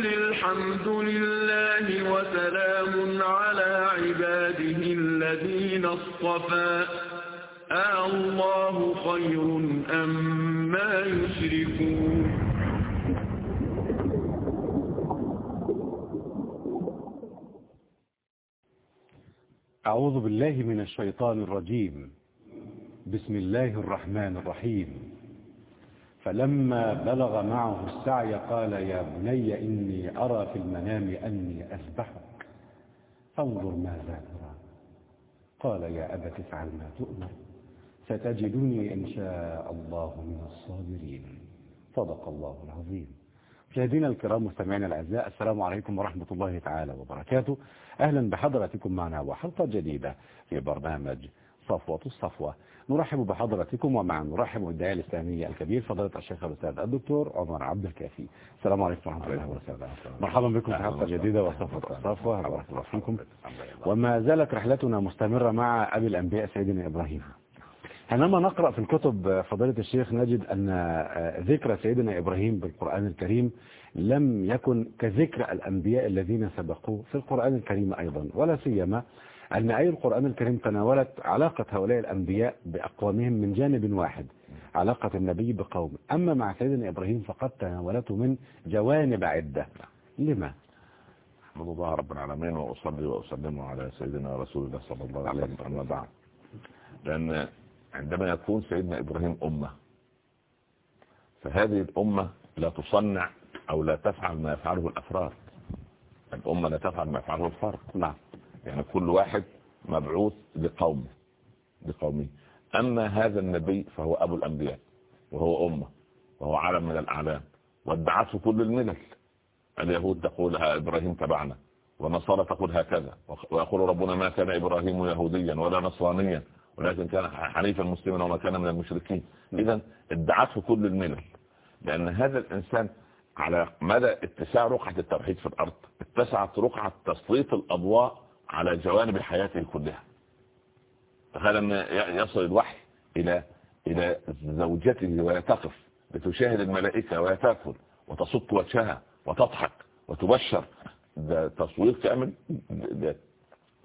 وقل الحمد لله وسلام على عباده الذين اصطفى الله خير أم ما يشركون أعوذ بالله من الشيطان الرجيم. بسم الله الرحمن الرحيم. فلما بلغ معه السعي قال يا بني إني أرى في المنام أني أسبحك فانظر ماذا ترى. قال يا أبت افعل ما تؤمر ستجدني إن شاء الله من الصابرين. صدق الله العظيم. مشاهدينا الكرام مستمعينا الأعزاء السلام عليكم ورحمة الله تعالى وبركاته. أهلا بحضراتكم معنا وحلقة جديدة في برنامج صفوة الصفوة. نرحب بحضراتكم ومع نرحب بالداعية الإسلامية الكبير فضيلة الشيخ الأستاذ الدكتور عمر عبد الكافي. السلام عليكم ورحمة الله وبركاته. مرحبا بكم في حلقة جديدة وصفوة الصفوة بارك الله فيكم. وما زالت رحلتنا مستمرة مع أبي الأنبياء سيدنا إبراهيم. حينما نقرأ في الكتب فضيلة الشيخ نجد أن ذكر سيدنا إبراهيم بالقرآن الكريم لم يكن كذكر الأنبياء الذين سبقوه في القرآن الكريم أيضا ولا سيما أن أي القرآن الكريم تناولت علاقة هؤلاء الأنبياء بأقوامهم من جانب واحد علاقة النبي بقوم. أما مع سيدنا إبراهيم فقد تناولته من جوانب عدة. لما؟ أحمد الله رب العالمين وأصلي وأسلم على سيدنا رسول الله صلى الله عليه وسلم أما بعد. لأن عندما يكون سيدنا إبراهيم أمة فهذه الأمة لا تصنع أو لا تفعل ما يفعله الأفراد. الأمة لا تفعل ما يفعله الفرد. نعم. يعني كل واحد مبعوث لقومه لقومه. أما هذا النبي فهو أبو الأنبياء وهو أمة وهو عالم من الأعلام وادعته كل الملل. اليهود تقول إبراهيم تبعنا والنصارى تقول هكذا ويقول ربنا ما كان إبراهيم يهوديا ولا نصرانيا ولكن كان حنيفا مسلما وما كان من المشركين. إذا ادعته كل الملل لأن هذا الإنسان على مدى اتساع رقعة التوحيد في الأرض اتسعت رقعة تسليط الأضواء على جوانب حياته كلها. تخيل يصل الوحي إلى إلى زوجته وهي تقف لتشاهد الملائكة وهي تأكل وتصك وجهها وتضحك وتبشر. ده تصوير كامل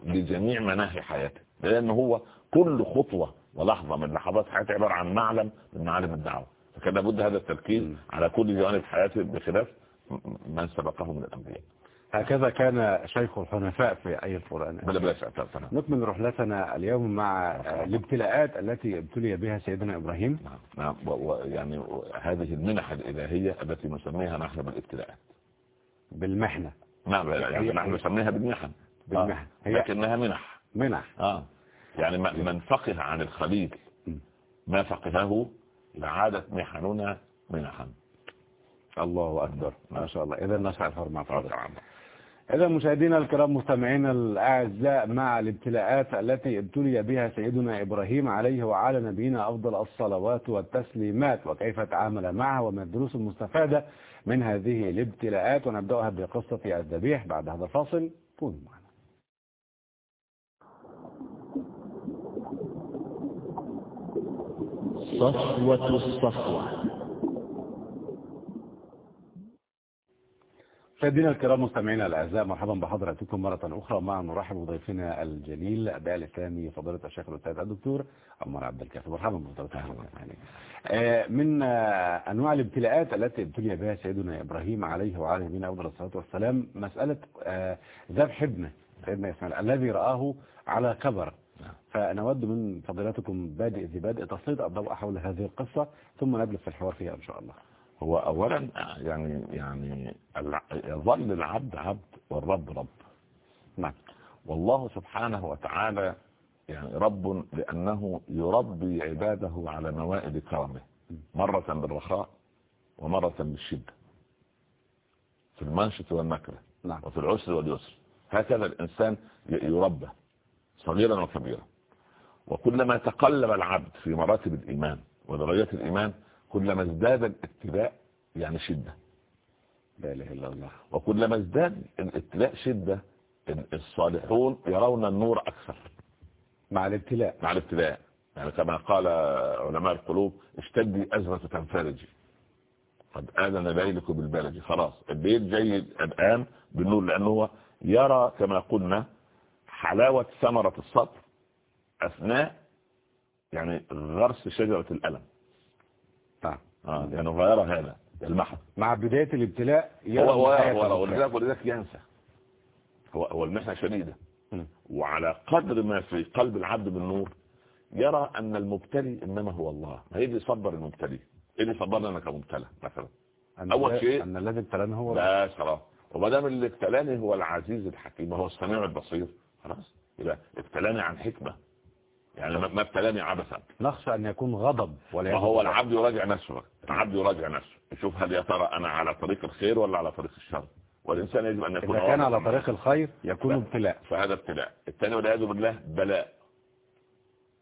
لجميع مناحي حياته. لأن هو كل خطوة ولحظة من لحظات حياته عبارة عن معلم من معالم الدعوة. فكان لابد هذا التركيز على كل جوانب حياته بخلاف من سبقه من الأنبياء. هكذا كان شيخ الحنفاء في أي القرآن. بلا بلا نكمل رحلتنا اليوم مع الابتلاءات التي ابتلي بها سيدنا إبراهيم. نعم نعم. يعني هذه المنح الإلهية التي نسميها نحن بالابتلاءات. بالمحنة. نعم يعني نحن نسميها بالمحن بالمحن آه. لكنها منح. منح. آه. يعني من فقه عن الخليل. ما فقهه؟ لعادت محننا منحا. الله أكبر. ما شاء الله. إذا نشعر الحرمة فضل. إذا مشاهدينا الكرام مستمعينا الأعزاء مع الابتلاءات التي ابتلي بها سيدنا إبراهيم عليه وعلى نبينا أفضل الصلوات والتسليمات وكيف تعامل معها وما الدروس المستفادة من هذه الابتلاءات. ونبدأها بقصة الذبيح بعد هذا الفاصل. كونوا معنا. صفوة الصفوة. مشاهدينا الكرام مستمعينا الأعزاء مرحبا بحضراتكم مرة أخرى. مع نرحب بضيفنا الجليل الداعي الاسلامي فضيلة الشيخ الأستاذ الدكتور عمر عبد الكافي. مرحبا بحضرتك من أنواع الابتلاءات التي ابتلي بها سيدنا إبراهيم عليه وعلى نبينا أفضل الصلاة والسلام مسألة ذبح ابنه سيدنا إسماعيل الذي رآه على كبر فنود من فضيلتكم بادئ ذي بادئ تسليط الضوء حول هذه القصة ثم نجلس في الحوار فيها إن شاء الله. هو اولا يعني يعني يظل العبد عبد والرب رب. نعم. والله سبحانه وتعالى يعني رب لأنه يربي عباده على موائد كرمه. مرة بالرخاء ومرة بالشدة. في المنشط والمكره نعم. وفي العسر واليسر. هكذا الإنسان يربى. صغيرا وكبيرا. وكلما تقلب العبد في مراتب الإيمان ودرجات الإيمان كلما ازداد الابتلاء يعني شدة. لا إله إلا الله. وكلما ازداد الابتلاء شدة الصالحون يرون النور أكثر. مع الابتلاء. مع الابتلاء. يعني كما قال علماء القلوب اشتدي أزرة تنفرجي قد آذن ليلك بالبلد. خلاص الليل جاي الآن بالنور لأنه هو يرى كما قلنا حلاوة ثمرة الصبر أثناء يعني غرس شجرة الألم. آه يعني غير هذا المحض. مع بداية الابتلاء هو هو. ولذلك ولذلك ينسى. هو هو المحنة شديدة. وعلى قدر ما في قلب العبد بالنور يرى أن المبتلي إنما هو الله. ما هي اللي صبر المبتلي؟ إيه اللي صبرنا أنا كمبتلى مثلا؟ أول شيء- أن الذي ابتلانا هو لا خلاص. وما دام اللي ابتلاني هو العزيز الحكيم هو السميع البصير خلاص. يبقى ابتلاني عن حكمة. يعني ما ابتلاني عبثا. نخشى أن يكون غضب ولا وهو العبد يراجع نفسه. العبد يراجع نفسه. يشوف هل يا ترى أنا على طريق الخير ولا على طريق الشر. والإنسان يجب أن يكون إذا كان على. طريق الخير يكون لا. ابتلاء. فهذا ابتلاء. الثاني والعياذ بالله بلاء.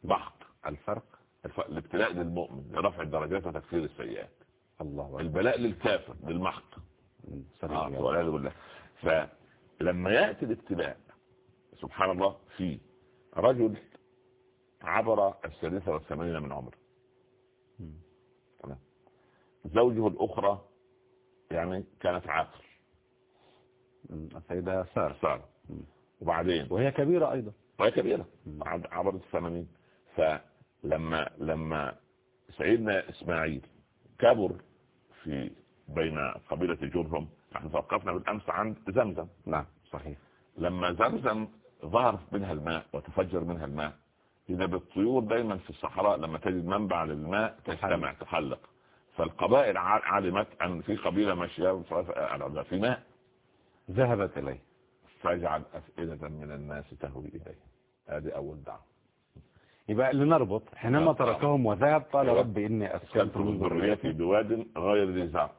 ضغط الفرق؟ الف- الابتلاء للمؤمن لرفع الدرجات وتكفير السيئات. الله أكبر. البلاء للكافر للمحق. آه، سبحان الله. والعياذ بالله. فلما يأتي الابتلاء سبحان الله في رجل عبر الثالثة والثمانين من عمره. زوجه الأخرى يعني كانت عاقر. السيدة سارة. سارة. وبعدين؟ وهي كبيرة أيضا. وهي كبيرة. مم. عب- عبرت الثمانين. فلما لما سيدنا إسماعيل كبر في بين قبيلة جرهم نحن توقفنا بالأمس عن زمزم. نعم صحيح. لما زمزم ظهر منها الماء وتفجر منها الماء إذا بالطيور دايما في الصحراء لما تجد منبع للماء تجتمع تحلق. فالقبائل علمت أن في قبيلة ماشية في- في ماء. ذهبت إليه. فاجعل أفئدة من الناس تهوي إليه. هذه أول دعوة. يبقى لنربط حينما. تركهم وذهب قال أيوة. رب إني أسكنت كنت من ذريتي بواد غير ذي زرع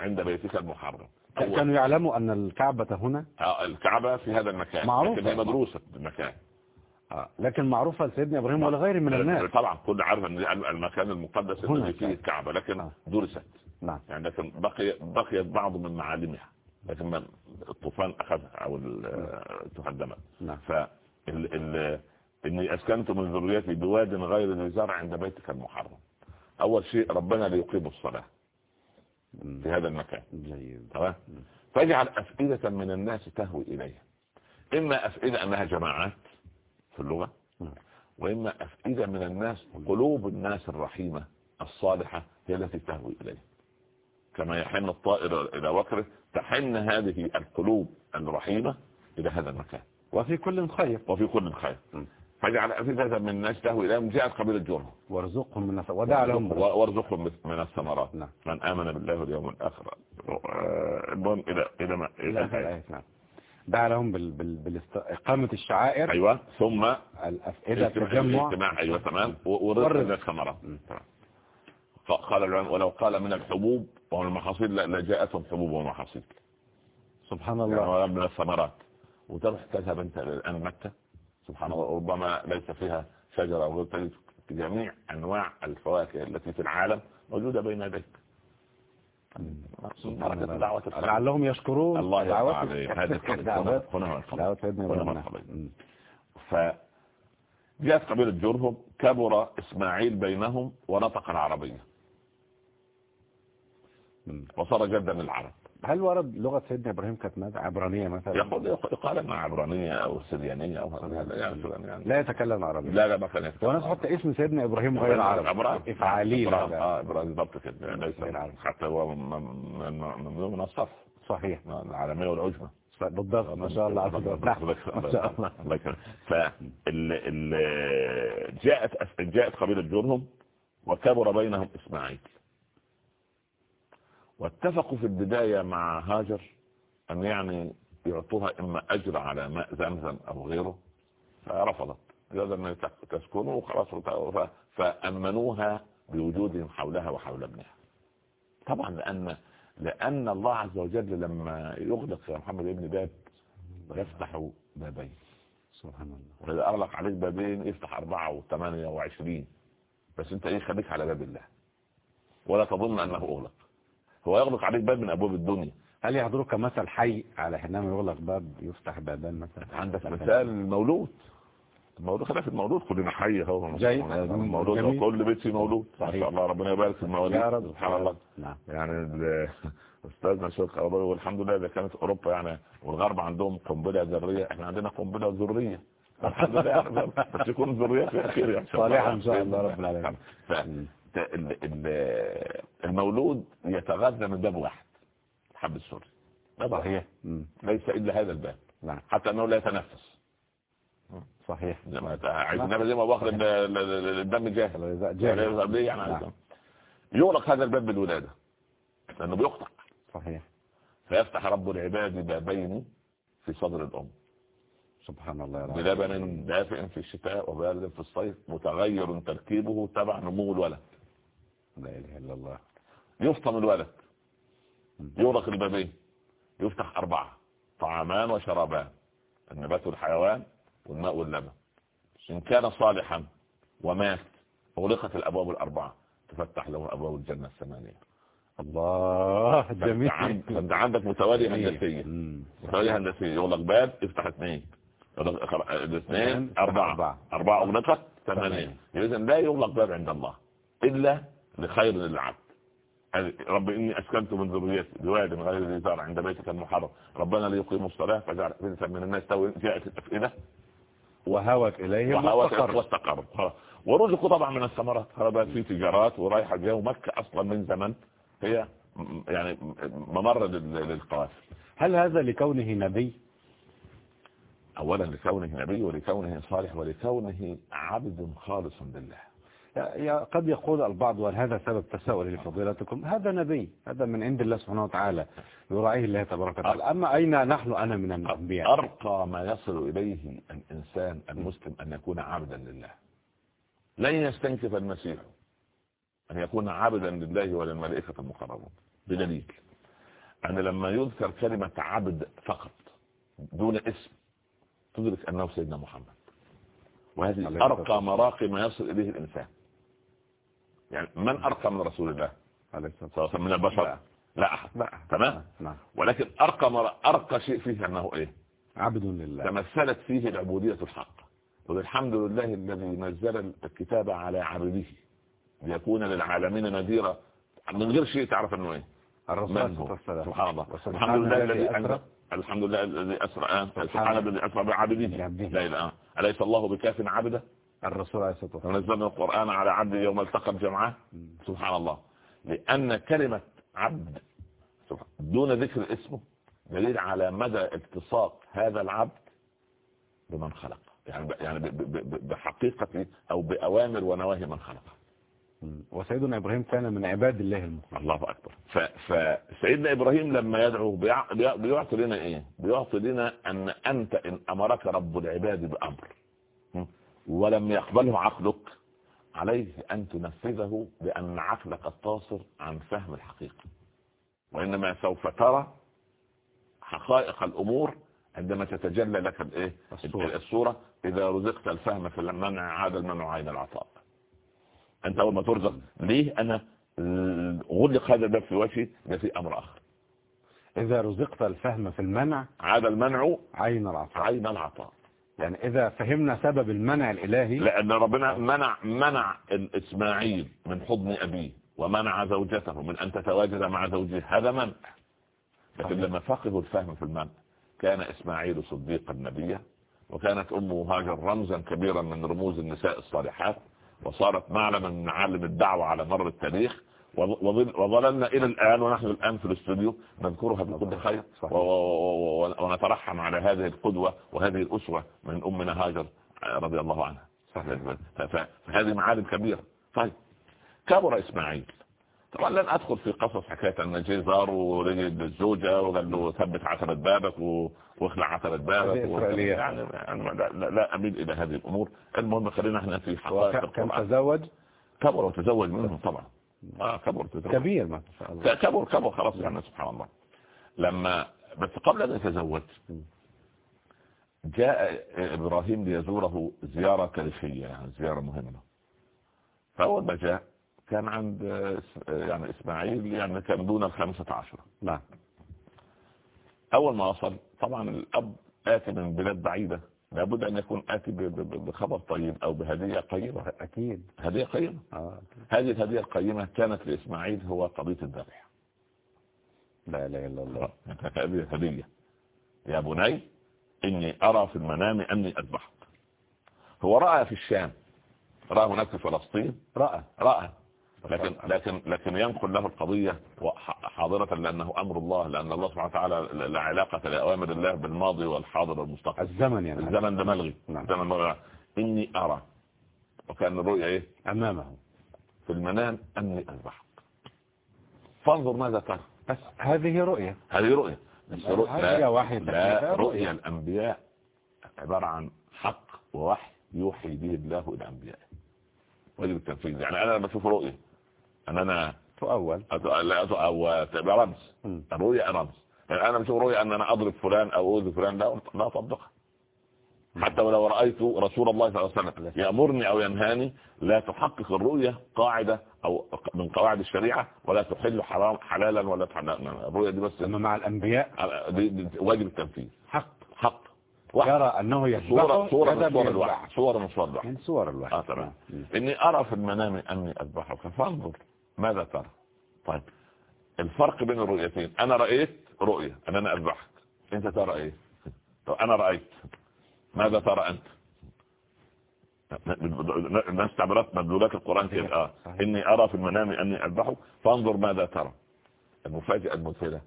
عند بيتك المحرم. كانوا يعلموا أن الكعبة هنا آه، الكعبة في هذا المكان معروفة. هي مدروسة المكان. لكن معروفة لسيدنا إبراهيم ولغيره من الناس. طبعا كل عارف إن المكان المقدس الذي فيه الكعبة لكن آه. درست نعم. يعني لكن بقي بقيت بعض من معالمها لكن الطوفان أخذها أو ال- تهدمت نعم. ف إني أسكنت من ذريتي بواد غير ذي زرع عند بيتك المحرم. أول شيء ربنا ليقيم الصلاة. في هذا المكان. جيد. تمام؟ فاجعل أفئدة من الناس تهوي إليها. إما أفئدة أنها جماعات في اللغة. نعم. وإما أفئدة من الناس قلوب الناس الرحيمة الصالحة هي التي تهوي اليه كما يحن الطائر إلى وكره تحن هذه القلوب الرحيمة إلى هذا المكان. وفي كل خير. وفي كل خير. فاجعل أفئدة من الناس تهوي إليهم. جاءت قبيلة جرهم وارزقهم من الث- ودع لهم. برزق. وارزقهم من الثمرات. نعم. من آمن بالله واليوم الآخر. المهم إلى إلى ما إلى إلى الآية. الآية. نعم دع لهم بال... بال... بالاست... إقامة الشعائر. أيوة. ثم الأفئدة اجتماع التجمع اجتماع أيوة تمام. و- ورزق والرزق. من الثمرات م. تمام. ق- قال العلماء ولو قال من الحبوب والمحاصيل لا- لجاءتهم حبوب ومحاصيل. سبحان يعني الله ولا من الثمرات وتروح تذهب أنت الآن مكة. سبحان الله. ربما ليس فيها شجرة أو غير تجد جميع أنواع الفواكه التي في العالم موجودة بين يديك سبحان بركة الله. دعوة الخير لعلهم يشكرون. الله يرضى عليك هذه دعوات سيدنا. فجاءت قبيلة جرهم كبر إسماعيل بينهم ونطق العربية. وصار جدا للعرب. هل ورد لغة سيدنا إبراهيم كانت ماذا؟ عبرانية مثلا؟ يقول يقال إنها عبرانية أو سريانية أو يعني يعني. لا يتكلم عربي. لا لا ما كان يتكلم وناس حتى اسم سيدنا إبراهيم غير عربي. إبراهيم. إفعالي. آه إبراهيم بالضبط كده. ليس غير عربي. حتى هو ممنوع من الصف صحيح. العالمية والعجمة بالضبط. ما شاء الله نعم. ما شاء الله. الله يكرمك. ف جاءت جاءت قبيلة جرهم وكبر بينهم إسماعيل. واتفقوا في البداية مع هاجر أن يعني يعطوها إما أجر على ماء زمزم أو غيره فرفضت. قالت أن تسكنوا وخلاص فأمنوها بوجودهم حولها وحول ابنها. طبعا لأن لأن الله عز وجل لما يغلق يا محمد ابن باب يفتح بابين. سبحان الله. وإذا أغلق عليك بابين يفتح أربعة وثمانية وعشرين. بس أنت إيه خليك على باب الله. ولا تظن أنه أغلق. هو يغلق عليك باب من أبواب الدنيا. هل يحضرك مثل حي على حينما يغلق باب يفتح بابان مثلا؟ عندك مثال المولود. المولود خلاف المولود. كلنا حي أهو. جيد. المولود. كل بيت فيه مولود. ما. شاء الله. ربنا يبارك في المواليد. يا رب. سبحان الله. نعم. يعني أستاذنا الشيخ قرضاوي والحمد لله إذا كانت أوروبا يعني والغرب عندهم قنبلة ذرية. إحنا عندنا قنبلة ذرية. الحمد لله بس يكون ذرية في اخير يعني صالحة إن شاء الله رب العالمين. المولود يتغذى من باب واحد. الحب السوري. صحيح. ليس إلا هذا الباب. نعم. حتى أنه لا يتنفس. صحيح. زي ما عايز النبي زي ما ال- ال- الدم جاهل. جاهل. يعني نعم. يغلق هذا الباب بالولادة. لأنه بيقطع صحيح. فيفتح رب العباد بابين في صدر الأم. سبحان الله يا رب. بلبن دافئ في الشتاء وبارد في الصيف متغير تركيبه تبع نمو الولد. لا إله إلا الله. يفطم الولد. يغلق البابين. يفتح أربعة. طعامان وشرابان. النبات والحيوان والماء واللبن. إن كان صالحا ومات أغلقت الأبواب الأربعة. تفتح له أبواب الجنة الثمانية. الله جميل. فأنت عند- فأنت عندك متوالي هندسية. متوالي هندسية. يغلق باب يفتح اثنين. الاثنين اثنين، أربعة. أربعة. أغلقت ثمانية. إذا لا يغلق باب عند الله. إلا لخير للعبد. هذه- رب إني أسكنت من ذريتي بواد غير ذي زرع عند بيتك المحرم. ربنا ليقيموا الصلاة فجعل أفئدة من الناس جاءت الأفئدة. وهوت مستقر واستقر. خلاص. ورزقوا طبعا من الثمرات. هذا في تجارات ورايحة جاية ومكة أصلا من زمن. هي يعني ممر لل- للقوافل. هل هذا لكونه نبي؟ اولا لكونه نبي ولكونه صالح ولكونه عبد خالص لله. قد يقول البعض وهل هذا سبب تساؤل لفضيلتكم؟ هذا نبي هذا من عند الله سبحانه وتعالى يراعيه الله تبارك وتعالى. أما أين نحن؟ أنا من الأنبياء. أرقى ما يصل إليه الإنسان المسلم أن يكون عبدا لله. لن يستنكف المسيح أن يكون عبدا لله وللملائكة المقربون. بدليل أن لما يذكر كلمة عبد فقط دون اسم تدرك أنه سيدنا محمد. وهذه الصلاة مراقي ما يصل إليه الإنسان. يعني من أرقى من رسول الله عليه الصلاة سواء من البشر؟ لا. لا تمام؟ نعم. ولكن أرقى مر... أرقى شيء فيه أنه إيه؟ عبد لله. تمثلت فيه العبودية الحق. والحمد لله الذي نزل الكتاب على عبده ليكون للعالمين نذيرا. من غير شيء تعرف أنه إيه؟ الرسول والسلام. سبحان الله. الحمد لله الذي أسرى. الحمد لله الذي أسرى. آه. سبحان الذي أسرى بعبده. لا إله أليس الله بكاف عبده؟ الرسول عليه الصلاة والسلام. ونزلنا القرآن على عبده يوم التقى الجمعان سبحان الله. لأن كلمة عبد دون ذكر اسمه دليل على مدى التصاق هذا العبد بمن خلق يعني يعني بحقيقة أو بأوامر ونواهي من خلقه. وسيدنا إبراهيم كان من عباد الله المخلصين. الله أكبر. فسيدنا إبراهيم لما يدعو بيع- بيع- بيعطي لنا إيه؟ بيعطي لنا أن أنت إن أمرك رب العباد بأمر? ولم يقبله عقلك عليه أن تنفذه بأن عقلك قاصر عن فهم الحقيقة. وإنما سوف ترى حقائق الأمور عندما تتجلى لك الإيه؟ الصورة. الصورة إذا رزقت الفهم في المنع عاد المنع عين العطاء. أنت أول ما ترزق ليه؟ أنا غلق هذا الباب في وجهي ده في أمر آخر. إذا رزقت الفهم في المنع عاد المنع عين العطاء. عين العطاء. يعني إذا فهمنا سبب المنع الإلهي لأن ربنا منع منع الإسماعيل من حضن أبيه ومنع زوجته من أن تتواجد مع زوجها هذا منع لكن. لما فقهوا الفهم في المنع كان إسماعيل صديقا نبيا وكانت أمه هاجر رمزا كبيرا من رموز النساء الصالحات وصارت معلما من معالم الدعوة على مر التاريخ وظللنا إلى الآن ونحن الآن في الاستوديو نذكرها بكل خير ونترحم على هذه القدوة وهذه الأسوة من أمنا هاجر رضي الله عنها. فهذه معالم كبيرة. طيب. كبر إسماعيل. طبعا لن أدخل في قصص حكاية أن جه زار ورجل الزوجة وقال له ثبت عتبة بابك واخلع عتبة بابك. يعني لا, لا, أميل إلى هذه الأمور. المهم خلينا إحنا في حقائق القرآن. تزوج؟ كبر وتزوج منهم طبعا. آه كبر كبير ما شاء الله. كبر كبر خلاص يعني سبحان الله. لما بس قبل أن يتزوج جاء إبراهيم ليزوره زيارة تاريخية يعني زيارة مهمة. فأول ما جاء كان عند يعني إسماعيل يعني كان دون الخامسة عشرة نعم. أول ما وصل طبعا الأب آتي من بلاد بعيدة. لابد أن يكون ب- بخبر طيب أو بهدية قيمة. أكيد. هدية قيمة. آه هذه الهدية القيمة كانت لإسماعيل هو قضية الذبح لا إله إلا الله. هذه هديه يا بني إني أرى في المنام أني اذبحك هو رأى في الشام. رأى هناك في فلسطين؟ رأى. رأى. لكن لكن لكن ينقل له القضية وح- حاضرة لأنه أمر الله لأن الله سبحانه وتعالى لا علاقة لأوامر الله بالماضي والحاضر والمستقبل. الزمن يعني. الزمن ده ملغي. نعم. الزمن ملغي. إني أرى. وكأن الرؤيا إيه؟ أمامه. في المنام أني أذبحك. فانظر ماذا ترى. بس هذه رؤية. هذه رؤيا بس رؤيا هذه لا, لا رؤيا. الأنبياء عبارة عن حق ووحي يوحي به الله إلى أنبيائه. واجب التنفيذ. يعني أنا لما أشوف رؤيا أن أنا تؤول. لا أت- أو تبقى رمز. مم. الرؤيا رمز. يعني أنا بشوف رؤيا أن أنا أضرب فلان أو اؤذي فلان لا لا اطبقها حتى ولو رأيت رسول الله صلى الله عليه وسلم يأمرني أو ينهاني لا تحقق الرؤيا قاعدة أو من قواعد الشريعة ولا تحل حرام حلالا ولا تحل الرؤيا دي بس أما مع الأنبياء؟ دي دي واجب التنفيذ. حق. حق. يرى أنه صورة يذبحه صورة كذا من صور. الوحي. صورة من صور الوحي. من صور الوحي. آه تمام. مم. إني ارى في المنام أني اذبحك فانظر. ماذا ترى؟ طيب الفرق بين الرؤيتين. أنا رأيت رؤية ان أنا أذبحك. أنت ترى إيه؟ طب أنا رأيت. ماذا ترى أنت؟ الناس تعبيرات مدلولات القرآن كده. آه. إني أرى في المنام أني أذبحك. فانظر ماذا ترى. المفاجأة المذهلة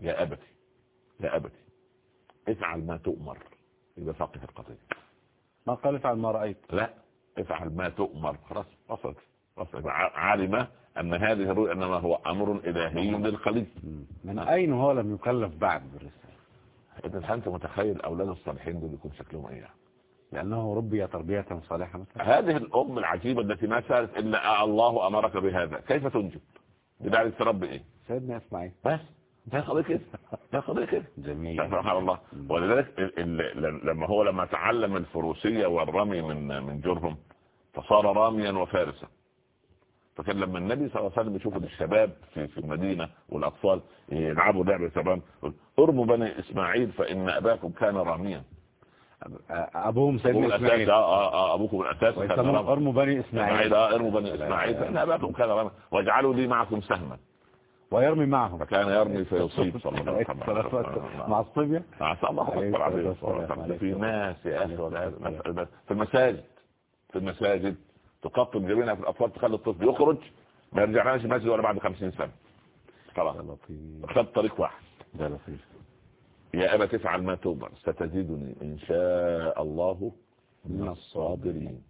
يا أبتي يا أبتي افعل ما تؤمر. يبقى فقه القضية. ما قال افعل ما رأيت. لا افعل ما تؤمر. خلاص وصلت. علم أن هذه الرؤيا إنما هو أمر إلهي للخليل مم. من أين هو لم يكلف بعد بالرسالة؟ إذا أنت متخيل أولاد الصالحين دول يكون شكلهم إيه؟ لأنه ربي تربية صالحة مثلا. هذه الأم العجيبة التي ما سالت إلا الله أمرك بهذا. كيف تنجب؟ بداية تربي إيه؟ سيدنا إسماعيل. بس. ده قضية كده. ده قضية كده. جميل. سبحان الله. ولذلك لما هو لما تعلم الفروسية والرمي من من جرهم فصار راميا وفارسا. فكان لما النبي صلى الله عليه وسلم يشوف الشباب في في المدينة والأطفال يلعبوا لعبة شباب أرموا بني إسماعيل فإن أباكم كان راميا أبوهم أبوه سيدنا إسماعيل. آه آه آه أبوكم الأساس أرموا بني إسماعيل. آه أرموا بني إسماعيل فإن أباكم كان راميا واجعلوا لي معكم سهما. ويرمي معهم. فكان يرمي فيصيب صلى الله عليه وسلم. مع الصبية؟ عسى الله. في ناس يا أخي بالله. في المساجد. في المساجد. تقطب جبينها في الأطفال تخلي الطفل يخرج ما يرجعلهاش المسجد ولا بعد خمسين سنة. خلاص. خد طريق واحد. ده لطيف. يا أبا تفعل ما تؤمر. ستجدني إن شاء الله من الصابرين.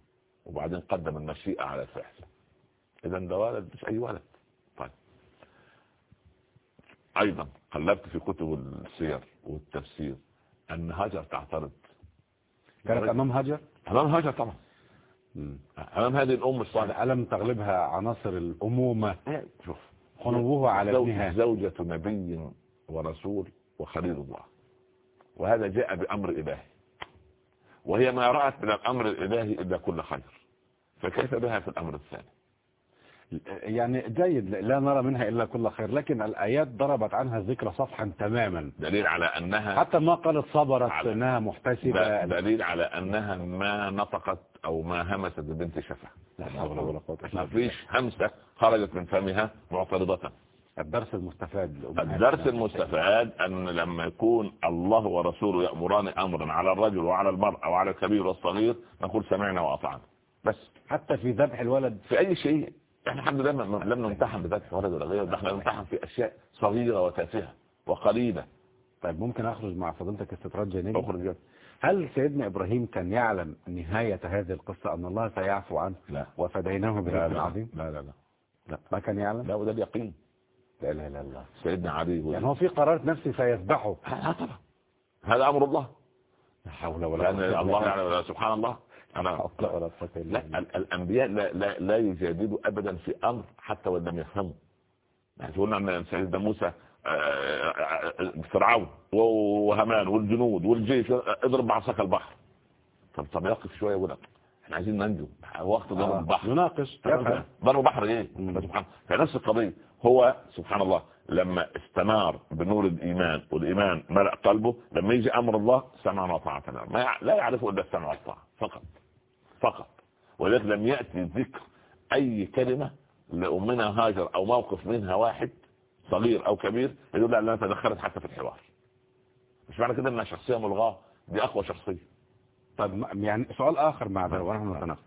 وبعدين قدم المشيئة على الفعل إذا ده ولد مش أي ولد. طيب. أيضا قلبت في كتب السير والتفسير أن هاجر تعترض. كانت أمام هاجر؟ أمام هاجر طبعا. مم. أمام هذه الأم الصالحة. ألم تغلبها عناصر الأمومة؟ إيه، شوف. خنوه على ابنها. زوجة نبي ورسول وخليل الله. وهذا جاء بأمر إلهي. وهي ما رأت من الأمر الإلهي إلا كل خير. فكيف بها في الأمر الثاني؟ يعني جيد لا نرى منها إلا كل خير لكن الآيات ضربت عنها ذكر صفحا تماما. دليل على أنها حتى ما قالت صبرت على- د- محتسبة. دليل على أنها ما نطقت أو ما همست ببنت إلا ما. فيش همسة خرجت من فمها معترضة. الدرس المستفاد. الدرس المستفاد أن لما يكون الله ورسوله يأمران أمرا على الرجل وعلى المرأة وعلى الكبير والصغير نقول سمعنا وأطعنا. بس حتى في ذبح الولد. في أي شيء. إحنا الحمد لله لم نمتحن ولد ولا غيره ده إحنا نمتحن في أشياء صغيرة وتافهة وقليلة. طيب ممكن أخرج مع فضيلتك استطراد جانبي؟ أخرج هل سيدنا إبراهيم كان يعلم نهاية هذه القصة أن الله سيعفو عنه لا. وفديناه لا برزق لا عظيم؟ لا لا لا. لا. ما كان يعلم؟ لا وده اليقين. لا إله إلا الله. سيدنا علي يعني هو في قرار نفسي سيذبحه هذا أمر الله. لا حول ولا إلا الله بالله. سبحان الله. أنا لا. ال- الأنبياء لا لا, لا يجادلوا ابدا في أمر حتى وإن لم يفهموا قلنا ان سيدنا موسى آه، آه، آه، فرعون وهامان والجنود والجيش اضرب بعصاك البحر طب طب يقف شوية ولا إحنا عايزين ننجو وقت ضرب. البحر يناقش ضرب بحر إيه. سبحان فنفس القضية هو سبحان الله لما استنار بنور الإيمان والإيمان ملأ قلبه لما يجي أمر الله سمعنا وطاعتنا ما لا يعرف إلا السمع والطاعة فقط فقط. ولذلك لم يأتي ذكر أي كلمة لأمنا هاجر أو موقف منها واحد صغير أو كبير يدل على أنها تدخلت حتى في الحوار. مش معنى كده أنها شخصية ملغاة؟ دي أقوى شخصية. طب يعني سؤال آخر مع ذلك ونحن نتناقش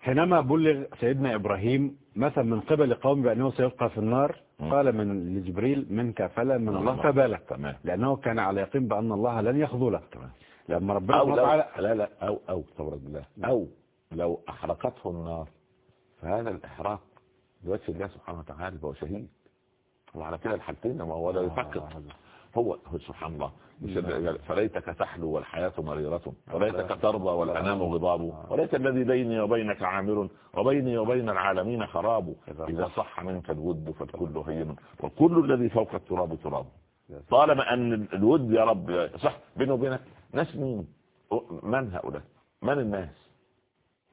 حينما بلغ سيدنا إبراهيم مثلا من قبل قوم بأنه سيلقى في النار. قال من لجبريل منك فلا من الله الله. تمام. لأنه كان على يقين بأن الله لن يخذله. لما ربنا أو وتعالى لا لا. أو أو تبارك بالله أو لو أحرقته النار. فهذا الإحراق بوجه الله سبحانه وتعالى هو شهيد. وعلى كده الحالتين ما هو لا يفكر. هو سبحان الله. ال- فليتك تحلو والحياة مريرة وليتك ترضى والأنام غضاب وليت الذي بيني وبينك عامر وبيني وبين العالمين خراب. إذا صح. منك الود فالكل هين. والكل الذي فوق التراب تراب. طالما أن الود يا رب صح بيني وبينك ناس مين من هؤلاء؟ من الناس؟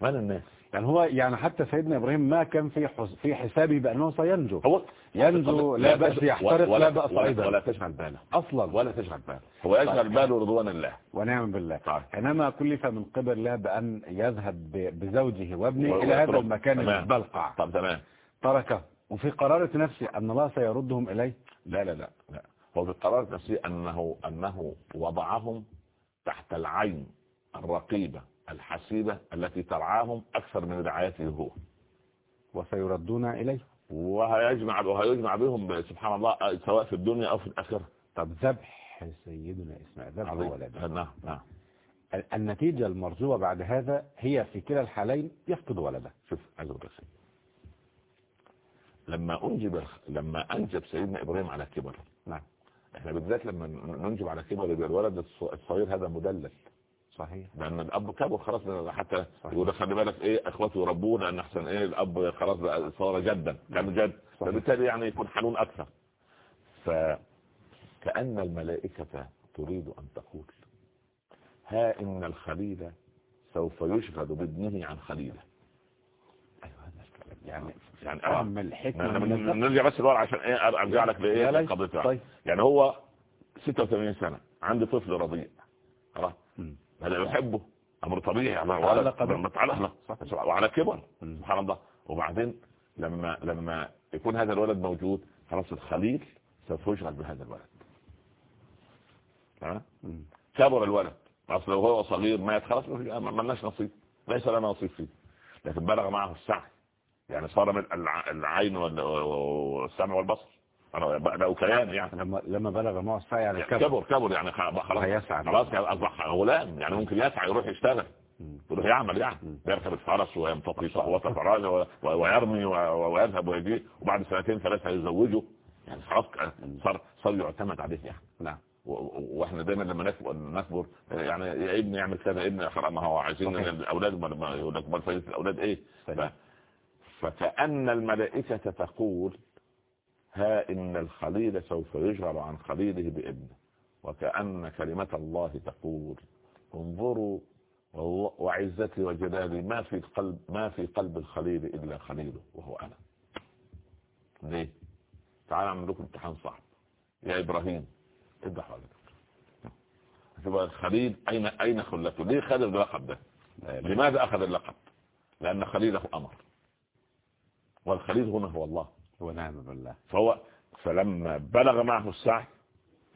من الناس؟ يعني هو يعني حتى سيدنا إبراهيم ما كان في حس في حسابه بأنه سينجو. هو ينجو لا بأس يحترق ولا- لا بأس ولا- أيضا. ولا تشغل باله. أصلا. ولا تشغل باله. هو يشغل باله رضوان الله. ونعم بالله. طيب. حينما كلف من قبل الله بأن يذهب بزوجه وابنه إلى هذا. المكان. البلقع. طب تمام. تركه وفي قرارة نفسه أن الله سيردهم إليه؟ لا لا لا لا. هو في القرار نفسه أنه أنه وضعهم تحت العين الرقيبة. الحسيبة التي ترعاهم أكثر من رعايته هو. وسيردون إليه. وهيجمع وهيجمع بهم سبحان الله سواء في الدنيا أو في الآخرة. طب ذبح سيدنا إسماعيل ذبح عظيم. ولده. نعم نعم. ال- النتيجة المرجوة بعد هذا هي في كلا الحالين يفقد ولده. شوف عايز أقول. لما أنجب لما أنجب سيدنا إبراهيم على كبر. نعم. إحنا بالذات لما ننجب على كبر يبقى الولد الص- الصغير هذا مدلل. صحيح لأن الأب كبر خلاص حتى. يقول خلي بالك إيه اخواته يربونا أن أحسن إيه الأب خلاص بقى صار جدا كان جد. فبالتالي يعني يكون حنون أكثر فكأن الملائكة تريد أن تقول ها إن الخليل سوف يشغل بابنه عن خليله أيوة هذا الكلام يعني يعني من الذبح. نرجع بس لورا عشان إيه أرجع لك لإيه ليت. قضيتها طيب. يعني هو 86 سنة عندي طفل رضيع خلاص هذا يحبه أمر طبيعي. على. ولد. وعلى كبر. سبحان الله. وبعدين لما لما يكون هذا الولد موجود خلاص الخليل سوف يشغل بهذا الولد. تمام. كبر الولد. اصل لو هو صغير مات خلاص ما ما لناش نصيب. ليس لنا نصيب فيه. لكن بلغ معه السعي. يعني صار من الع- العين وال- والسمع والبصر. بقى كيان يعني. لما لما بلغ معه السعي يعني كبر. كبر كبر يعني خلاص. هيسعى. خلاص أصبح غلام. يعني ممكن يسعى يروح يشتغل. يروح يعمل يعني. يركب الفرس ويمتطي صهوة الفراج و- و- ويرمي ويذهب ويجي. وبعد سنتين ثلاثة يزوجه. يعني خلاص ك- صار صار يعتمد عليه يعني. نعم. وإحنا دايما لما نكبر نكبر يعني يا ابني يعمل كذا يا ابني خلاص ما هو عايزين. الأولاد ما- ما يقول لك ما الأولاد إيه؟ فكأن الملائكة تقول ها إن الخليل سوف يشغل عن خليله بابنه وكأن كلمة الله تقول انظروا وعزتي وجلالي ما في قلب ما في قلب الخليل إلا خليله وهو أنا. ليه؟ تعال أعمل لكم امتحان صعب. يا إبراهيم اذبح ولدك تبقى الخليل أين أين خلته؟ ليه خد اللقب ده؟ لماذا أخذ اللقب؟ لأن خليله أمر. والخليل هنا هو الله. ونعم بالله. فهو فلما بلغ معه السعي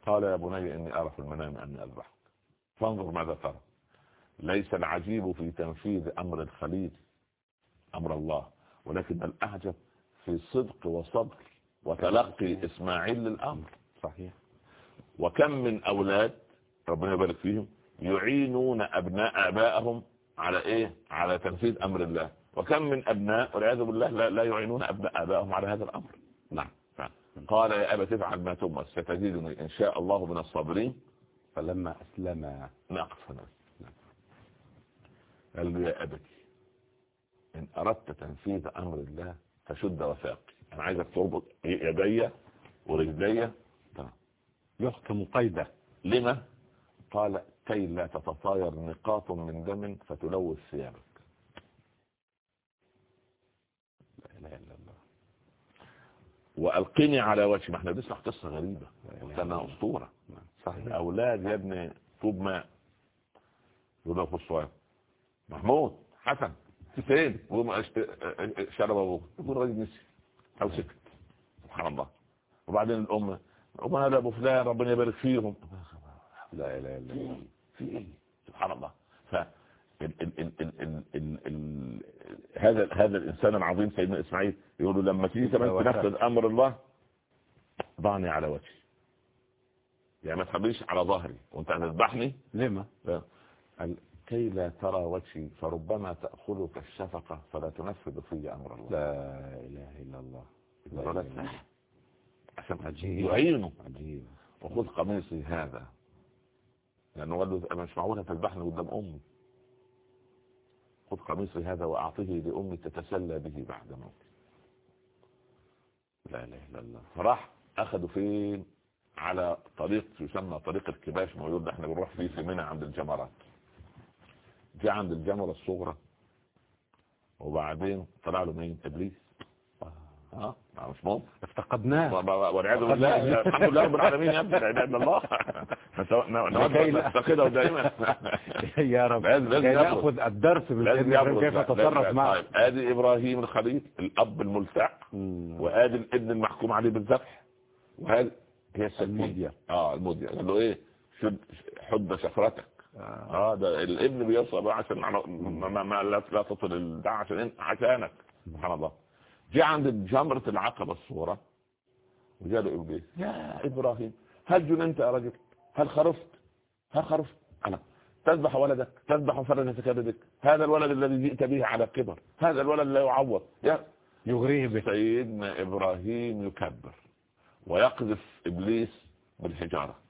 قال يا بني إني أرى في المنام أني أذبحك. فانظر ماذا ترى. ليس العجيب في تنفيذ أمر الخليل أمر الله ولكن الأعجب في صدق وصبر وتلقي إسماعيل للأمر. صحيح. وكم من أولاد ربنا يبارك فيهم يعينون أبناء آبائهم على إيه؟ على تنفيذ أمر الله. وكم من أبناء والعياذ بالله لا, لا يعينون أبناء آبائهم على هذا الأمر. نعم قال يا أبا تفعل ما تؤمر ستجدني إن شاء الله من الصابرين. فلما أسلم. نقف هنا قال له يا أبتي إن أردت تنفيذ أمر الله فشد وثاقي. أنا عايزك تربط يدي ورجلي. تمام. يحكم قيده. لما؟ قال كي لا تتطاير نقاط من دم فتلوث ثيابك وألقني على وجهي. ما إحنا بنسمع قصة غريبة. كانها أسطورة. صحيح. أولاد يا ابني طوب ماء. يقول له الصواب محمود حسن فين وهم شرب أبوه. يقول راجل نسي. أو سكت سبحان الله. وبعدين الأم ام هذا أبو فلان ربنا يبارك فيهم. لا إله إلا الله. في إيه؟ سبحان الله. ف ال ال ال ال ال هذا هذا الإنسان العظيم سيدنا إسماعيل يقول له لما تيجي كمان تنفذ أمر الله ضعني على وجهي. يعني ما تخليش على ظهري. وانت هتذبحني لما. قال كي لا ترى وجهي فربما تأخذك الشفقة فلا تنفذ في أمر الله. لا إله إلا الله. لا ولا إله إلا الله. عشان عجيب. يعينه عجيب. وخذ قميصي هذا. لأنه قال له مش معقول تذبحني قدام أمي. خذ قميصي هذا وأعطيه لأمي تتسلى به بعد موتي لا إله إلا الله. فراح أخذوا فين على طريق يسمى طريق الكباش موجود إحنا بنروح فيه في منى عند الجمرات. جاء عند الجمرة الصغرى وبعدين طلع له مين؟ إبليس. آه ممكن افتقدناه. والعياذ بالله الحمد لله رب العالمين يا ابني لا إله إلا الله. نفتقده دائما. يا رب. لازم-. ناخذ الدرس من. كيف لا- تصرف لا- معه. طيب آدي إبراهيم الخليل الأب الملتع مم. وآدي الابن المحكوم عليه بالذبح. وهذه هي المدية. آه المدية. قال له إيه؟ شد حد شفرتك. آه. ده الابن بيصل بقى عشان ما, لا, لا تطل الدع عشان عشانك. سبحان الله. جاء عند جمرة العقبة الصورة. وجاء له إبليس. يا إبراهيم هل جننت يا رجل؟ هل خرفت؟ هل خرفت؟ أنا. تذبح ولدك تذبح فرجة كبدك. هذا الولد الذي جئت به على كبر. هذا الولد لا يعوض. يا. يغريه به. سيدنا إبراهيم يكبر. ويقذف إبليس بالحجارة.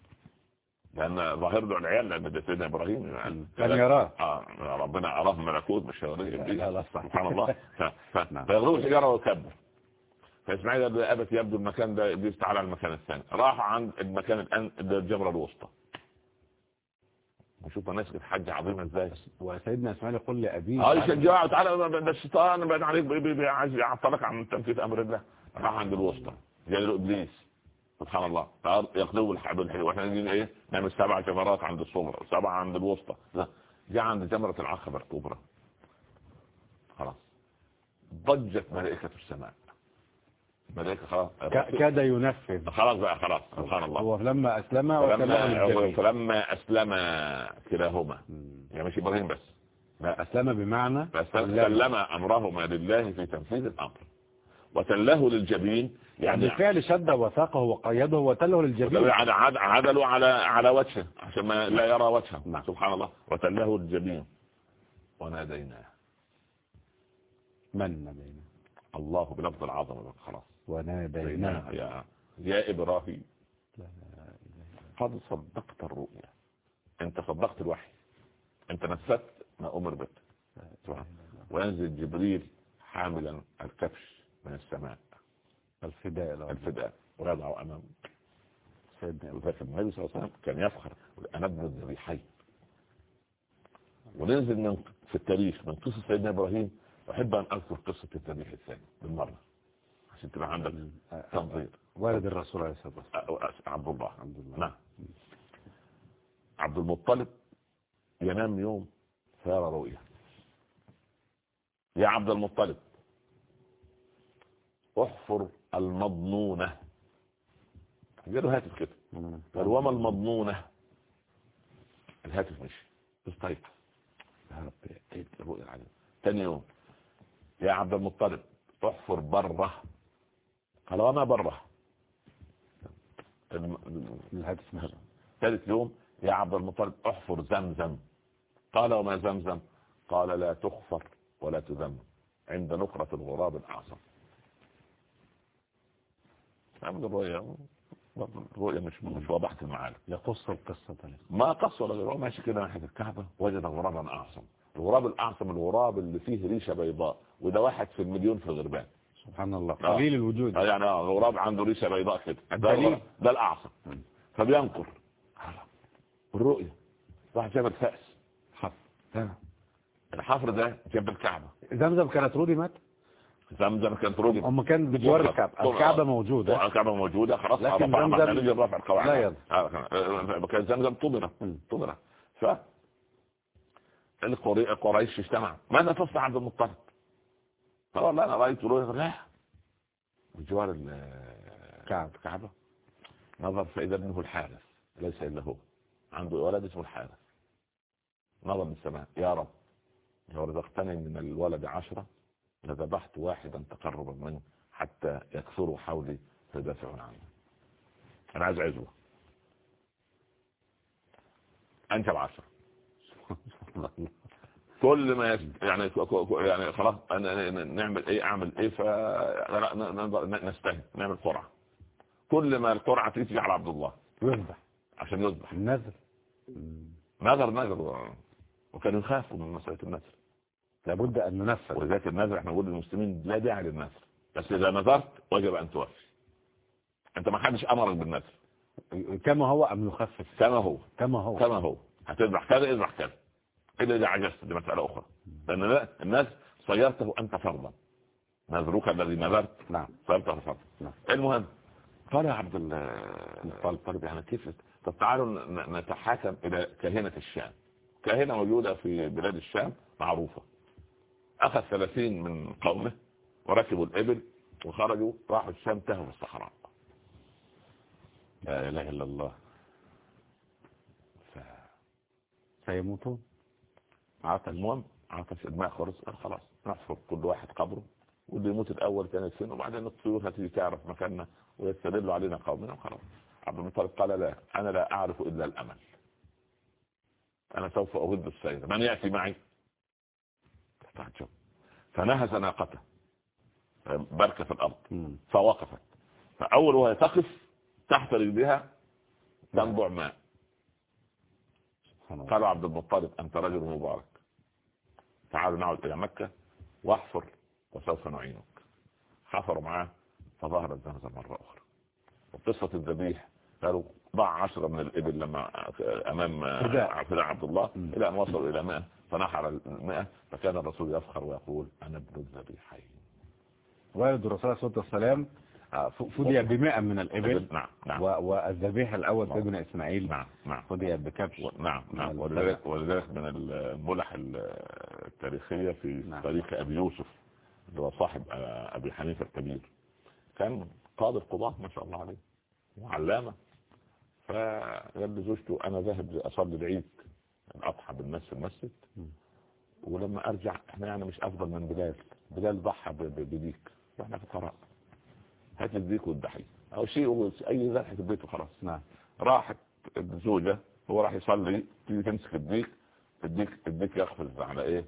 لأن ظاهر له العيال لأن ده سيدنا إبراهيم يعني كان يراه. آه ربنا اراه ملكوت مش صح. سبحان الله. نعم. فيغلبه الحجاره ويكبر. فإسماعيل قال ابت يبدو المكان ده ابليس تعالى على المكان الثاني. راح عند المكان الآن ده الجبره الوسطى. وشوف الناس حاجة عظيمه إزاي. وسيدنا إسماعيل يقول لأبيه آه يشجعه تعالى ده الشيطان بعد عليك عايز يعطلك عن تنفيذ أمر الله. راح عند الوسطى. جاي له إبليس. سبحان الله. تعال يقلبوا الحب الحلو. وإحنا نجي إيه؟ نعمل سبع جمرات عند الصغرى وسبعه عند الوسطى. لا. جاء عند جمرة العقبة الكبرى. خلاص. ضجت ملائكة السماء. ملائكة خلاص. كاد ينفذ. خلاص بقى خلاص. سبحان الله. هو لما اسلم وسلم فلما, أسلم كلاهما. يعني مش إبراهيم بس. لا أسلم بمعنى فسلم امرهما لله في تنفيذ الأمر. وتله للجبين يعني بالفعل شد وثاقه وقيده وتله للجبين عد- عد- عدلوا على على وجهه عشان ما لا يرى وجهه. نعم. سبحان الله. وتله الجبين وناديناه. من بينه الله بلفظ العظمة. بقى خلاص. وناديناه. يا يا إبراهيم. قد صدقت الرؤيا. أنت صدقت الوحي. أنت نفذت ما أمر بك. وينزل جبريل حاملا الكبش من السماء. الفداء الفداء. ويضعه امامه سيدنا وذلك النبي صلى الله عليه وسلم كان يفخر. أنا ابن الذبيحين وننزل من في التاريخ من قصة سيدنا إبراهيم. أحب أن أذكر قصة الذبيح الثاني بالمرة. عشان تبقى عندك تنظير. والد الرسول عليه الصلاة والسلام. عبد الله عبد الله. نعم. عبد المطلب ينام يوم فيرى رؤيا. يا عبد المطلب احفر المضنونة. قالوا هاتف كده. قال وما المضنونة. الهاتف مشي استيقظ يا رب إيه الرؤيا عليه تاني يوم. يا عبد المطلب احفر برة. قال وما برة. الم- الهدف مش ثالث يوم. يا عبد المطلب احفر زمزم. قال وما زمزم؟ قال لا تخفر ولا تذم. عند نقرة الغراب الأعظم عبد الرؤيا الرؤيا مش مش واضحة المعالم يقص القصة ما قص ولا غيره ماشي كده ناحية الكعبة وجد غرابا أعظم الغراب الأعظم الغراب اللي فيه ريشة بيضاء وده واحد في المليون في الغربان. سبحان الله. آه. قليل الوجود. آه يعني آه، غراب عنده ريشة بيضاء كده. ده. ده الأعظم فبينقر الرؤية. راح جبل فأس حف الحفر ده جنب الكعبة. زمزم كانت رودي مات زمزم كانت رجم هم كان بجوار الكعبة. الكعبة موجودة. الكعبة موجودة خلاص لكن زمزم معنى نجي رفع القواعد. لا يض. آه، كان زمزم طبرة. طبرة ف قريش اجتمع. ماذا تصنع عبد المطلب؟ قال والله أنا رأيت رؤيا لا بجوار ال- كعب. الكعبة. نظر فإذا ابنه الحارث ليس إلا هو. عنده ولد اسمه الحارث نظر من السماء. يا رب. لو رزقتني من الولد عشرة. لذبحت واحدا تقربا منه حتى يكثروا حولي فيدافعون عني أنا عايز عزوة. أنت بعشرة كل ما يس... يعني يعني خلاص أنا نعمل إيه أعمل إيه ف لا، ن- ن- نستهل نعمل قرعة. كل ما القرعة تيجي على عبد الله. يذبح. عشان يذبح. النذر نذر نذر. وكانوا يخافوا من مسألة النذر. لابد أن ننفذ. ولذلك النذر إحنا نقول للمسلمين لا داعي للنذر بس إذا نذرت وجب أن توفي. أنت ما حدش أمرك بالنذر كما هو أم يخفف كما هو. كما هو. كما هو. هتذبح كذا اذبح كذا. إلا إذا عجزت دي مسألة أخرى. لأن لا الناس صيرته أنت فرضا. نذرك الذي نذرت نعم. صيرته فرضا. نعم. المهم. قال يا عبد المطلب يعني كيف؟ طب تعالوا نتحاكم إلى كاهنة الشام. كاهنة موجودة في بلاد الشام معروفة. أخذ 30 من قومه وركبوا الإبل وخرجوا راحوا الشام تهوا في الصحراء. لا إله إلا الله. سيموتون. عطى المهم عطش الماء خلص قال خلاص نحفر كل واحد قبره. واللي يموت الأول كان يدفن وبعدين الطيور هتيجي تعرف مكاننا ويستدلوا علينا قومنا وخلاص. عبد المطلب قال لا أنا لا أعرف إلا الأمل. أنا سوف اغض السير من يأتي معي؟ تعجب فنهز ناقته بركه في الأرض. مم. فوقفت. فأول وهي تقف تحت رجلها تنبع ماء. قال عبد المطلب أنت رجل مبارك. تعالوا نعود إلى مكة واحفر وسوف نعينك. حفروا معاه فظهرت زمزم مرة أخرى. وقصة الذبيح قالوا ضع عشرة من الإبل لما أمام عبد الله. إلى أن وصلوا إلى مئة فنحر المئة فكان الرسول يفخر ويقول أنا ابن الذبيحين. والد الرسول عليه الصلاة والسلام آه، ف- فدي بمئة من الإبل نعم نعم. والذبيح الأول سيدنا إسماعيل نعم نعم. فدي بكبش. نعم نعم. ولذلك ولذلك من الملح التاريخية في نعم. تاريخ أبي يوسف اللي هو صاحب آه، أبي حنيفة الكبير كان قاضي القضاة ما شاء الله عليه وعلامة. فقال لزوجته أنا ذاهب أصلي العيد. الأضحى بالناس في المسجد. ولما أرجع إحنا يعني مش أفضل من بلال. بلال ضحى بديك وإحنا فقراء هات الديك والضحية أو شيء أي ذبح في البيت وخلاص. نعم. راحت الزوجة هو راح يصلي تيجي تمسك الديك الديك الديك يقفز على إيه؟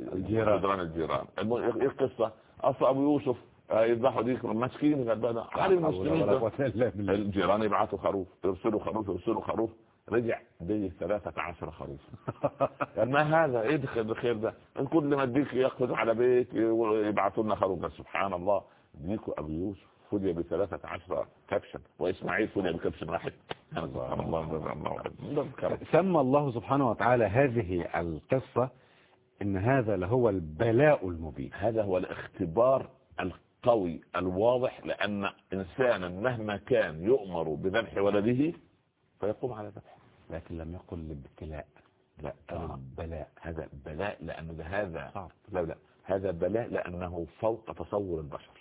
الجيران. جدران الجيران. المهم إيه القصة؟ أصل أبو يوسف آه، يذبحوا ديك مسكين غلبانة علي المسلمين. الجيران يبعثوا خروف يرسلوا خروف يرسلوا خروف. رجع دي 13 خروف. قال ما هذا؟ إيه دخل الخير ده؟ ان كل ما الديك يقفز على بيت يبعثوا لنا خروف. سبحان الله. ديكو أبو يوسف فدي بثلاثة عشر كبشا وإسماعيل فدي بكبش واحد. سبحان الله. سمى الله سبحانه وتعالى هذه القصة إن هذا لهو البلاء المبين. هذا هو الاختبار القوي الواضح لأن إنسانا مهما كان يؤمر بذبح ولده فيقوم على ذبحه. لكن لم يقل الابتلاء لا آه. بلاء هذا بلاء لأن هذا صعب. لا لا. هذا بلاء لأنه فوق تصور البشر.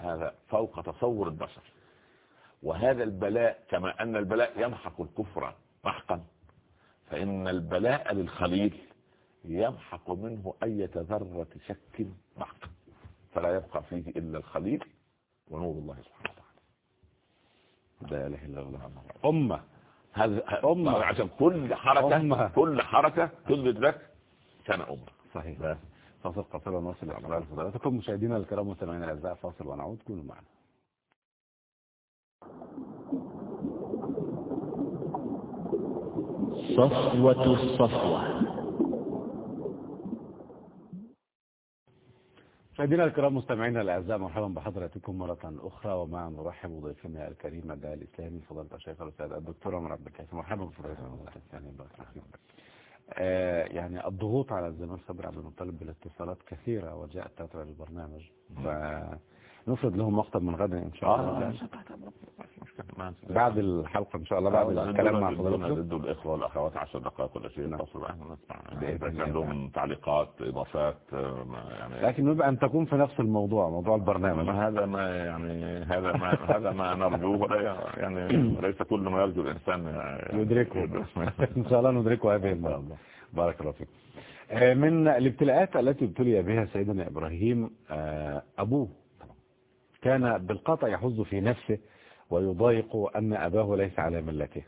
هذا فوق تصور البشر. وهذا البلاء كما أن البلاء يمحق الكفر محقا. فإن البلاء للخليل يمحق منه أي ذرة شك محقا فلا يبقى فيه إلا الخليل ونور الله سبحانه وتعالى. لا إله إلا الله. أمة. هذا. عشان كل حركة أمة. كل حركة تثبت لك كان أمة صحيح بس. فاصل قصير ونواصل الاخبار فضلاتكم مشاهدينا الكرام مستمعينا الأعزاء فاصل ونعود كونوا معنا صفوة الصفوة مشاهدينا الكرام مستمعينا الأعزاء مرحبا بحضراتكم مرة أخرى ومع نرحب بضيفنا الكريم الداعي الإسلامي فضيلة الشيخ الأستاذ الدكتور عمر عبد الكافي. مرحبا بفضيلتكم آه، يعني الضغوط على الزميل صبري عبد المطلب بالاتصالات كثيرة وجاءت تترى البرنامج فنفرض لهم مقطب من غدا إن شاء الله. بعد الحلقة إن شاء الله بعد الكلام مع حضرتك. ضد الإخوة والأخوات عشر دقائق ولا شيء. اتصل معهم الله. عندهم تعليقات إضافات آه، يعني لكن يبقى أن تكون في نفس الموضوع موضوع البرنامج. ما هذا ما يعني هذا ما هذا ما نرجوه يعني ليس كل ما يرجو الإنسان يعني يدركه إن شاء الله ندركه هذه المرة. بارك الله فيك. آه، من الابتلاءات التي ابتلي بها سيدنا إبراهيم آه، أبوه. كان بالقطع يحز في نفسه ويضايق أن أباه ليس على ملته.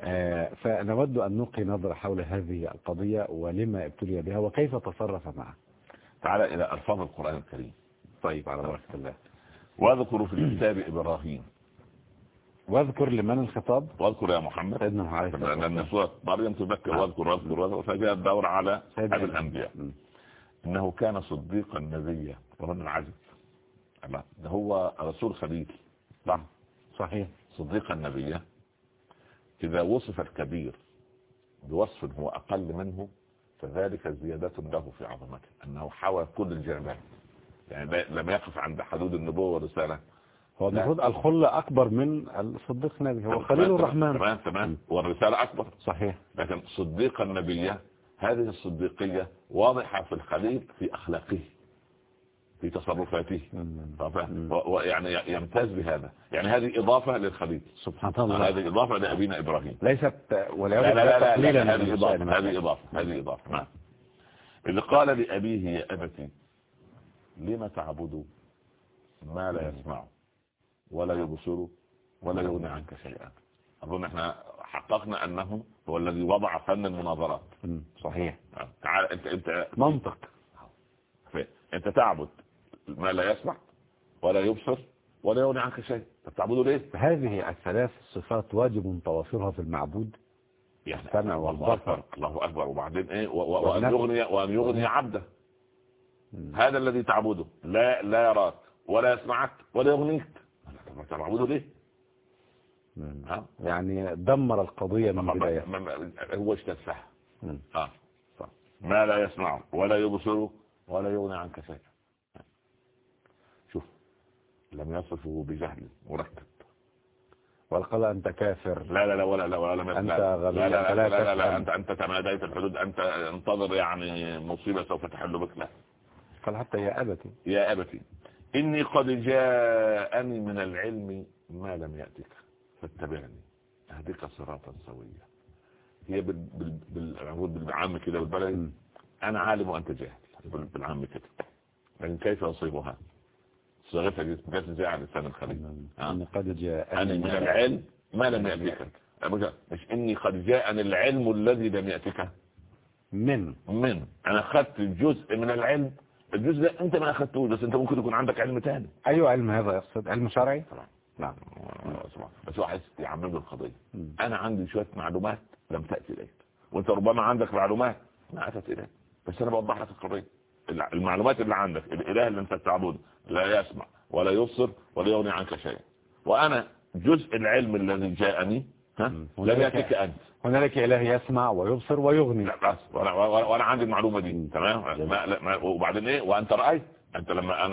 آه، فنود أن نلقي نظرة حول هذه القضية ولما ابتلي بها وكيف تصرف معه. تعالى إلى ألفاظ القرآن الكريم. طيب على بركة الله. واذكروا في الكتاب إبراهيم. واذكر لمن الخطاب؟ واذكر يا محمد. سيدنا عليه لأن. سورة مريم تذكر نعم. واذكر واذكر واذكر. فجاء الدور على أبي الأنبياء. إنه كان صديقا نبيا. ومن العجب ده هو رسول خليل. صح صحيح. صديقا نبيا إذا وصف الكبير بوصف هو أقل منه فذلك زيادة له في عظمته أنه حوى كل الجانبات يعني لم يقف عند حدود النبوة والرسالة. هو. المفروض الخلة أكبر من الصديق النبي هو خليل الرحمن. تمام تمام. والرسالة أكبر. صحيح. لكن صديقا نبيا هذه الصديقية واضحة في الخليل في أخلاقه. في تصرفاته ويعني يمتاز بهذا. يعني هذه إضافة للخليل. سبحان الله. هذه إضافة لأبينا إبراهيم. ليست لا والعياذ لا لا, لا, لا من هذه إضافة هذه. إضافة هذه إضافة. نعم. إذ قال لأبيه يا أبتي لم تعبد ما لا يسمع ولا يبصر ولا يغني عنك شيئا? أظن إحنا حققنا أنه هو الذي وضع فن المناظرات. صحيح. تعال أنت أنت منطق. أنت تعبد. ما لا يسمع ولا يبصر ولا يغني عنك شيء. تعبده ليه؟ هذه الثلاث صفات واجب توافرها في المعبود. الله والبصر. الله أكبر. وبعدين إيه؟ وأن. يغني وأن يغني عبده. هذا الذي تعبده. لا لا يراك ولا يسمعك ولا يغنيك. تعبده ليه؟ يعني دمر القضية من ما- بداية. ما- ما- هو. آه. صح. ما لا يسمع ولا يبصر ولا يغني عنك شيئا لم يصفه بجهل مركب وقال أنت كافر لا لا لا ولا لا ولا لا أنت لا غبي، لا لا لا, لا لا, لا. أنت أنت تماديت الحدود أنت انتظر يعني مصيبة سوف تحل بك. لا. قال حتى يا أبتي. يا أبتي إني قد جاءني من العلم ما لم يأتك. فاتبعني. أهدك صراطا سويا. هي بال بال بال بالعام كده بالبلد. أنا عالم وأنت جاهل. بال- بالعام كده. لكن كيف أصيبها؟ صيغتها دي جت إزاي على لسان الخليل. أن قد جاء أنا من العلم ما لم يأتك مش- مش إني قد جاءني العلم الذي لم يأتك من؟ من. أنا أخذت جزء من العلم. الجزء ده أنت ما أخذتوش بس أنت ممكن يكون عندك علم تاني. أي علم هذا يقصد. علم شرعي؟ طبعا. نعم. بس هو عايز يعمم له القضية. أنا عندي شوية معلومات لم تأتي إليك. وأنت ربما عندك معلومات ما أتت إليك. بس أنا بوضح لك القضية. المعلومات اللي عندك الإله اللي أنت تعبده لا يسمع ولا يبصر ولا يغني عنك شيئا وأنا جزء العلم الذي جاءني. لم يأتك أنت. هنالك إله يسمع ويبصر ويغني. لا بس وأنا عندي المعلومة دي. تمام. ما ما وبعدين إيه؟ وأنت رأيت أنت لما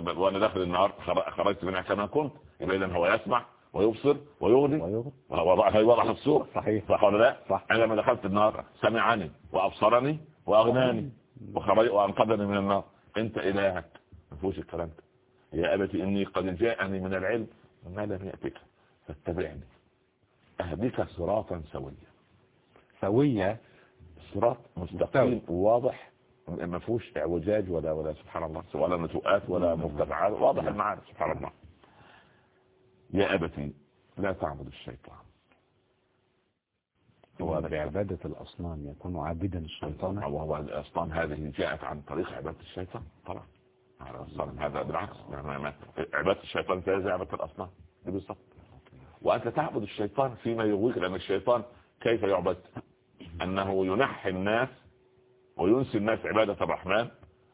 ب- وأنا داخل النهار خر- خرجت منها كما كنت يبقى اذا هو يسمع ويبصر ويغني. ويغني. وضع هيوضح الصورة صحيح. صح ولا لا؟ صح. أنا لما دخلت النار سمعني وأبصرني وأغناني وخرج وأنقذني من النار. أنت إلهك. ما فيهوش الكلام ده. يا أبتي إني قد جاءني من العلم ما لم يأتك فاتبعني. أهديك صراطا سويا. سوية صراط مستقيم واضح. ما فيهوش اعوجاج ولا ولا سبحان الله ولا نتوءات ولا مرتفعات واضح المعاني سبحان الله. يا أبتي لا تعبد الشيطان. هو بعبادة الأصنام يكون عابدا الشيطان وهو الأصنام هذه جاءت عن طريق عبادة الشيطان. طبعا. هذا بالعكس ما- عبادة الشيطان زي زي عبادة الأصنام. دي بالظبط. وأنت تعبد الشيطان فيما يغويك لأن الشيطان كيف يعبد؟ أنه ينحي الناس وينسي الناس عبادة الرحمن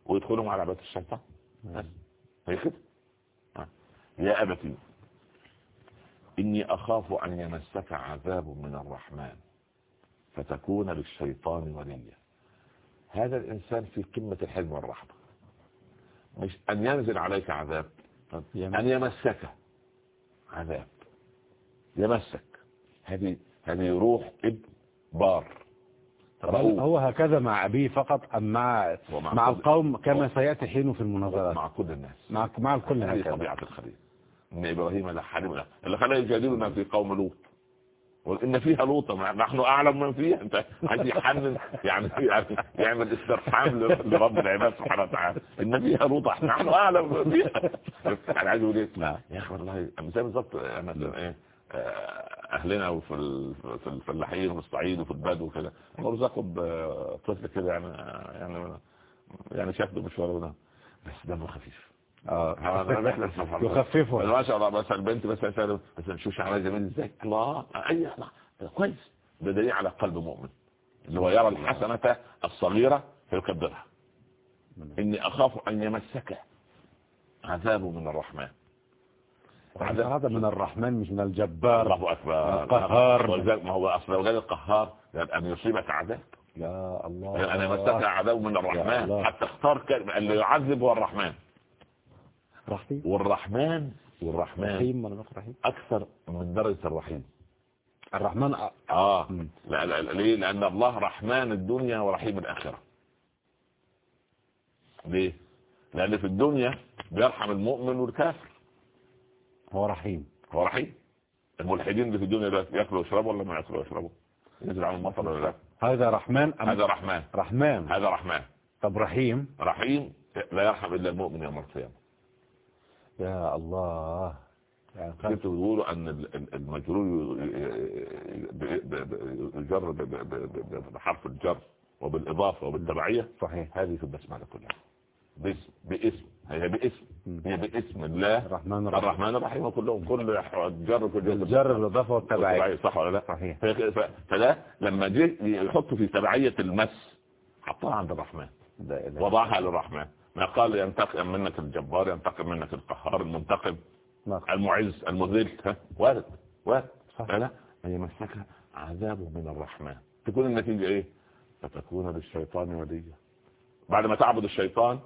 ويدخلهم على عبادة الشيطان. هي كده. آه. يا أبتي إني أخاف أن يمسك عذاب من الرحمن فتكون للشيطان وليا. هذا الإنسان في قمة الحلم والرحمة. مش أن ينزل عليك عذاب. أن يمسك. عذاب. يمسك. هذه هذه روح ابن بار. هو هكذا مع أبيه فقط أم مع مع القوم كما سيأتي حينه في المناظرات؟ مع كل الناس. مع مع الكل هذه طبيعة الخليل. إن إبراهيم لحليم. اللي خلاه يجادلنا في قوم لوط. وإن فيها لوطة نحن أعلم من فيها. أنت عايز يحنن يعني يعني يعمل استرحام لرب العباد سبحانه وتعالى. إن فيها لوطة نحن أعلم من فيها. أنا عايز أقول إيه. يا أخي والله زي بالظبط مثلا إيه آه، أهلنا وفي في الفلاحين وفي الصعيد وفي البدو وكده. مرزقوا بطفل كده يعني يعني يعني شكله مش ولا بس دمه خفيف. آه. يخففه يخففه ما شاء الله بس البنت بس بس شوف شعرها جميل إزاي الله أي. كويس. ده دليل على قلب مؤمن. اللي هو يرى الحسنة الصغيرة فيكبرها إني أخاف أن يمسك عذاب من الرحمن. هذا من الرحمن مش من الجبار. الله أكبر. القهار. ما هو اصل لو قال القهار أن يصيبك عذاب. يا الله. أنا مسك عذاب من الرحمن. حتى اختار اللي يعذب هو الرحمن. رحيم. والرحمن والرحمن رحيم ولا رحيم؟ أكثر من درجة الرحيم. الرحمن أ- آه. مم. لا لا لا ليه؟ لأن الله رحمن الدنيا ورحيم الآخرة. ليه؟ لأن في الدنيا بيرحم المؤمن والكافر. هو رحيم. هو رحيم. الملحدين اللي في الدنيا ده ياكلوا ويشربوا ولا ما ياكلوا ويشربوا؟ ينزل عليهم المطر ولا لا؟ هذا رحمن أم هذا رحمن. رحمن. هذا رحمن. طب رحيم؟ رحيم لا يرحم إلا المؤمن يوم القيامة. يا الله. يعني كنت بيقولوا ان ال- ال- المجرور يجر بحرف الجر وبالإضافة وبالتبعية. صحيح. هذه في البسملة كلها. باسم باسم. هي باسم. هي باسم الله. الرحمن الرحيم. الرحمن الرحيم كلهم كل جر كل الجر بالإضافة والتبعية. صح ولا لا؟ صحيح. فده لما جه يحطوا في تبعية المس حطها عند الرحمن. وضعها للرحمن. قال ينتقم منك الجبار ينتقم منك القهار المنتقم المعز المذل؟ وارد وارد أن يمسك عذابه من الرحمن تكون النتيجة إيه فتكون للشيطان وليا بعد ما تعبد الشيطان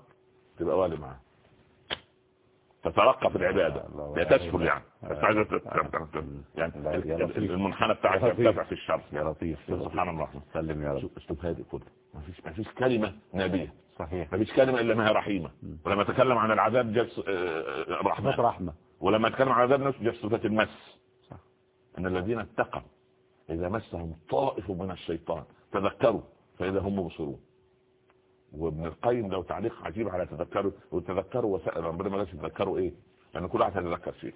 تبقى والي معاه تترقى في العبادة لا تسهل يعني آه. يعني لا،. المنحنى بتاعك. يرتفع في الشر يا لطيف سبحان الله سلم يا رب شوف اسلوب هادئ كله ما فيش ما فيش كلمة نبيه صحيح. ما فيش كلمة إلا ما هي رحيمة. ولما تكلم عن العذاب جاب آه، آه، رحمة. رحمة. ولما تكلم عن العذاب نفسه جاب صفة المس. صح. أن الذين اتقوا إذا مسهم طائف من الشيطان. تذكروا فإذا هم مبصرون. وابن القيم لو تعليق عجيب على تذكروا. وتذكروا وسائل ربنا ما تذكروا إيه؟ لأن كل واحد هيتذكر شيء.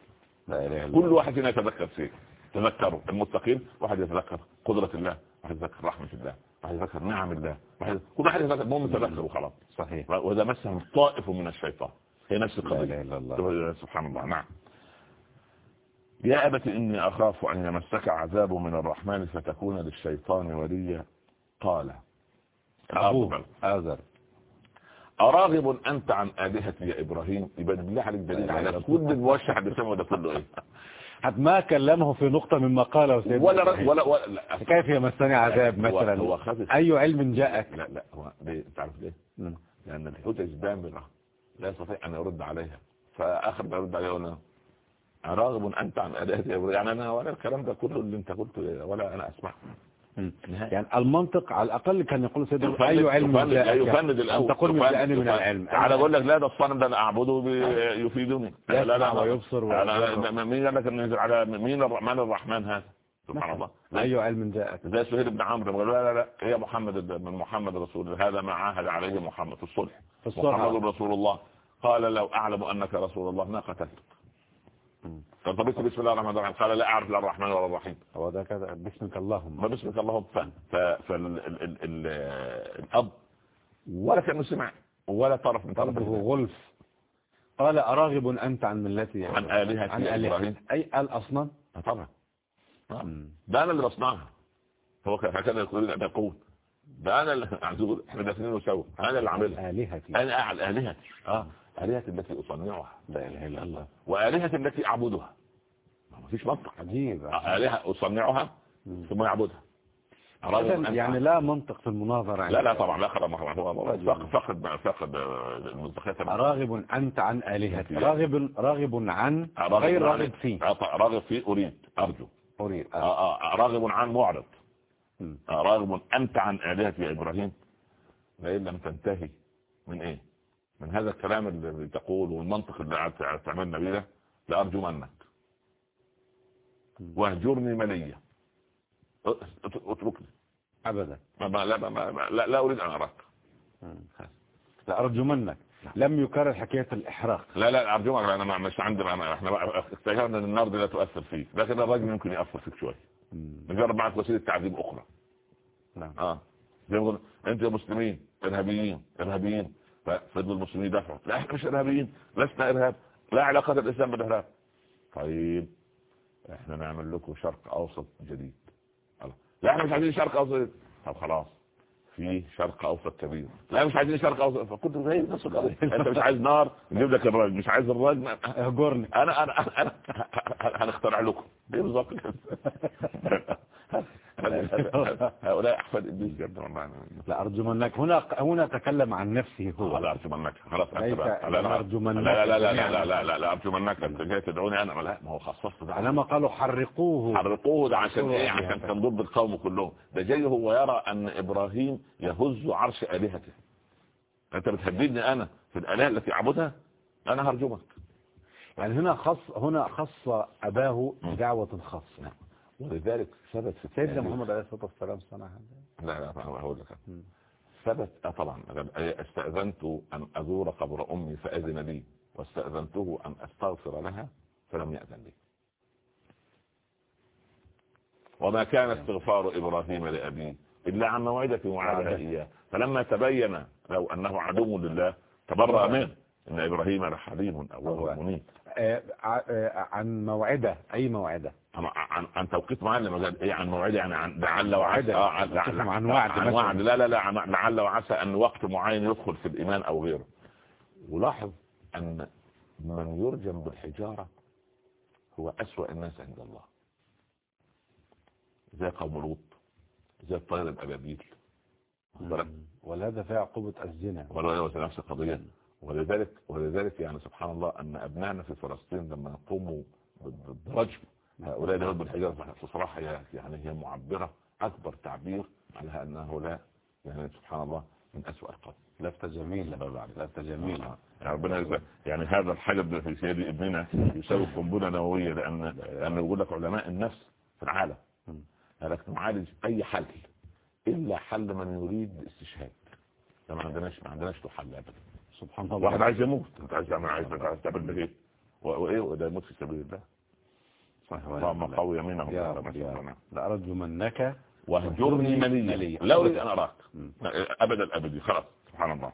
كل واحد هنا يتذكر شيء. تذكروا. المتقين واحد يتذكر قدرة الله واحد يتذكر رحمة الله. واحد يتذكر نعم الله واحد كل واحد يتذكر. المهم يتذكر وخلاص. صحيح. وإذا مسهم طائف من الشيطان. هي نفس إلا الله. سبحان الله. نعم. يا أبت إني أخاف أن يمسك عذاب من الرحمن فتكون للشيطان وليا. قال. أبوه. آذر. أراغب أنت عن آلهتي يا إبراهيم. يبقى بالله عليك دليل على كل الموشح سمعه ده كله إيه؟ ما كلمه في نقطة مما قاله سيدنا ولا إبراهيم. ولا ولا لا كيف يمسني عذاب مثلا هو أي علم جاءك لا لا هو عارف ليه؟ لأن الحجج دامغة لا يستطيع أن يرد عليها فآخر ما يرد عليها ولا راغب أنت عن إبراهيم يعني أنا ولا الكلام ده كله اللي أنت قلته ولا أنا أسمعه. يعني المنطق على الأقل كان يقول سيدنا أي علم يفند- جاءك يفند الأول. أن تقول من جاءني من. العلم. تعالى أقول لك لا ده الصنم ده أنا أعبده بي- يفيدني. ويبصر لا لا. لا مين قال لك إنه ينزل على مين الرحمن الرحمن هذا؟ سبحان الله. أي علم جاءك زي سهيل بن عمرو لا لا لا هي محمد من محمد رسول الله هذا ما عاهد عليه محمد في الصلح. في الصلح. محمد رسول الله. قال لو أعلم أنك رسول الله ما قتلتك فطبيت بسم الله الرحمن الرحيم. قال لا أعرف لا الرحمن ولا الرحيم. هو ده كذا باسمك اللهم. ما باسمك اللهم. ف فالاب ولا كأنه سمع. ولا طرف من طرف. غلف. قال أراغب أنت عن ملتي يا عن؟ آلهتي عن آلهتي. إبراهيم. أي الأصنام آه طبعا. آه. مم. ده أنا اللي بصنعها. هو هكذا يقول يقول ده أنا اللي عايز أقول إحنا دافنين سوا أنا اللي عاملها. آلهتي. أنا أعلى آلهتي. آه. الهتي التي أصنعها. لا إله إلا الله. والهتي التي أعبدها. ما فيش منطق عجيب. آه، آلهة أصنعها؟ مم. ثم يعبدها. يعني عن- لا منطق في المناظرة لا لا طبعا لا خلاص هو فقد فقد فقد المصداقية راغب أنت عن آلهتي يعني. راغب راغب عن غير راغب فيه. راغب فيه أريد أرجو. أريد آه، آه، راغب عن معرض. آه، راغب أنت عن آلهتي يا إبراهيم. لئن لم تنتهي من إيه؟ من هذا الكلام اللي تقول والمنطق اللي تعملنا بيه ده لأرجمنك واهجرني مليا ات- اتركني. أبدا. ما ما لا, ما ما لا, لا أريد أن أراك. لأرجمنك لم يكرر حكاية الإحراق. لا لا أرجوك أنا ما- مش عندي أنا إحنا اكتشفنا أن النار دي لا تؤثر فيك لكن الراجل ممكن يأثر فيك شوية. مم. نجرب معك وسيلة تعذيب أخرى. نعم. آه. زي ما أنت يا مسلمين إرهابيين إرهابيين. ففضل المسلمين يدافعوا لا إحنا مش إرهابيين لسنا إرهاب. لا علاقة الإسلام بالإرهاب. طيب إحنا نعمل لكم شرق أوسط جديد. لا إحنا مش عايزين شرق أوسط. طب خلاص في شرق أوسط كبير. لا مش عايزين شرق أوسط. فكنت زي نفس القضية أنت مش عايز نار نجيب لك الراجل مش عايز الراجل اهجرني أنا أنا أنا, هنخترع لكم. بالظبط هؤلاء أحفاد إبليس جدا والله لا أرجو منك. هنا هنا تكلم عن نفسه هو. آه، لا أرجو منك. خلاص أرجو منك لا لا لا لا لا لا لا لا أرجو منك. أنت جاي تدعوني أنا؟ لا ما هو خصصت ده لما قالوا حرقوه. حرقوه ده عشان إيه؟ عشان كان ضد القوم كلهم. ده جاي هو يرى أن إبراهيم يهز عرش آلهته. أنت بتهددني أنا في الآلهة التي أعبدها؟ أنا هرجمك. يعني هنا خص هنا خص أباه بدعوة خاصة. نعم. ولذلك ثبت في سيدنا محمد عليه الصلاة والسلام صنع لا لا هقول لك. ثبت آه طبعا استأذنت أن أزور قبر أمي فأذن لي واستأذنته أن أستغفر لها فلم يأذن لي. وما كان استغفار إبراهيم لأبيه إلا عن موعدة وعدها إياه. فلما تبين لو أنه عدو لله تبرأ منه. إن إبراهيم لحليم أواه منيب آه، ع- آه، عن موعدة أي موعدة؟ عن عن, توقيت معين لما قال إيه عن موعد يعني عن لعل وعسى موعدة. آه عن, وعد عن. وعد. لا لا لا عن لعل وعسى أن وقت معين يدخل في الإيمان أو غيره. ولاحظ أن من يرجم بالحجارة هو أسوأ الناس عند الله. زي قوم لوط زي الطير الأبابيل؟ ولهذا فيها عقوبة الزنا. ولا هو نفس القضية. ولذلك ولذلك يعني سبحان الله أن أبنائنا في فلسطين لما يقوموا بالرجم هؤلاء اليهود بالحجارة بصراحة يعني هي معبرة أكبر تعبير على أن هؤلاء يعني سبحان الله من أسوأ القوم. لفتة جميلة لفتة جميلة يعني ربنا. يعني هذا الحجر في سيد ابننا يساوي قنبلة نووية لأن لأن يقول لك علماء النفس في العالم. لك نعالج أي حل إلا حل من يريد الاستشهاد ده ما عندناش ما عندناش له حل ابدا. سبحان الله. واحد عايز يموت. انت عايز تعمل عايز عايز تعمل إيه وايه؟ وده يموت في سبيل الله. اللهم قوي يمينه يا رب يا رب. لأرجمنك واهجرني منيا مليا. لا أريد أن أراك. مم. أبدا خلاص. سبحان الله.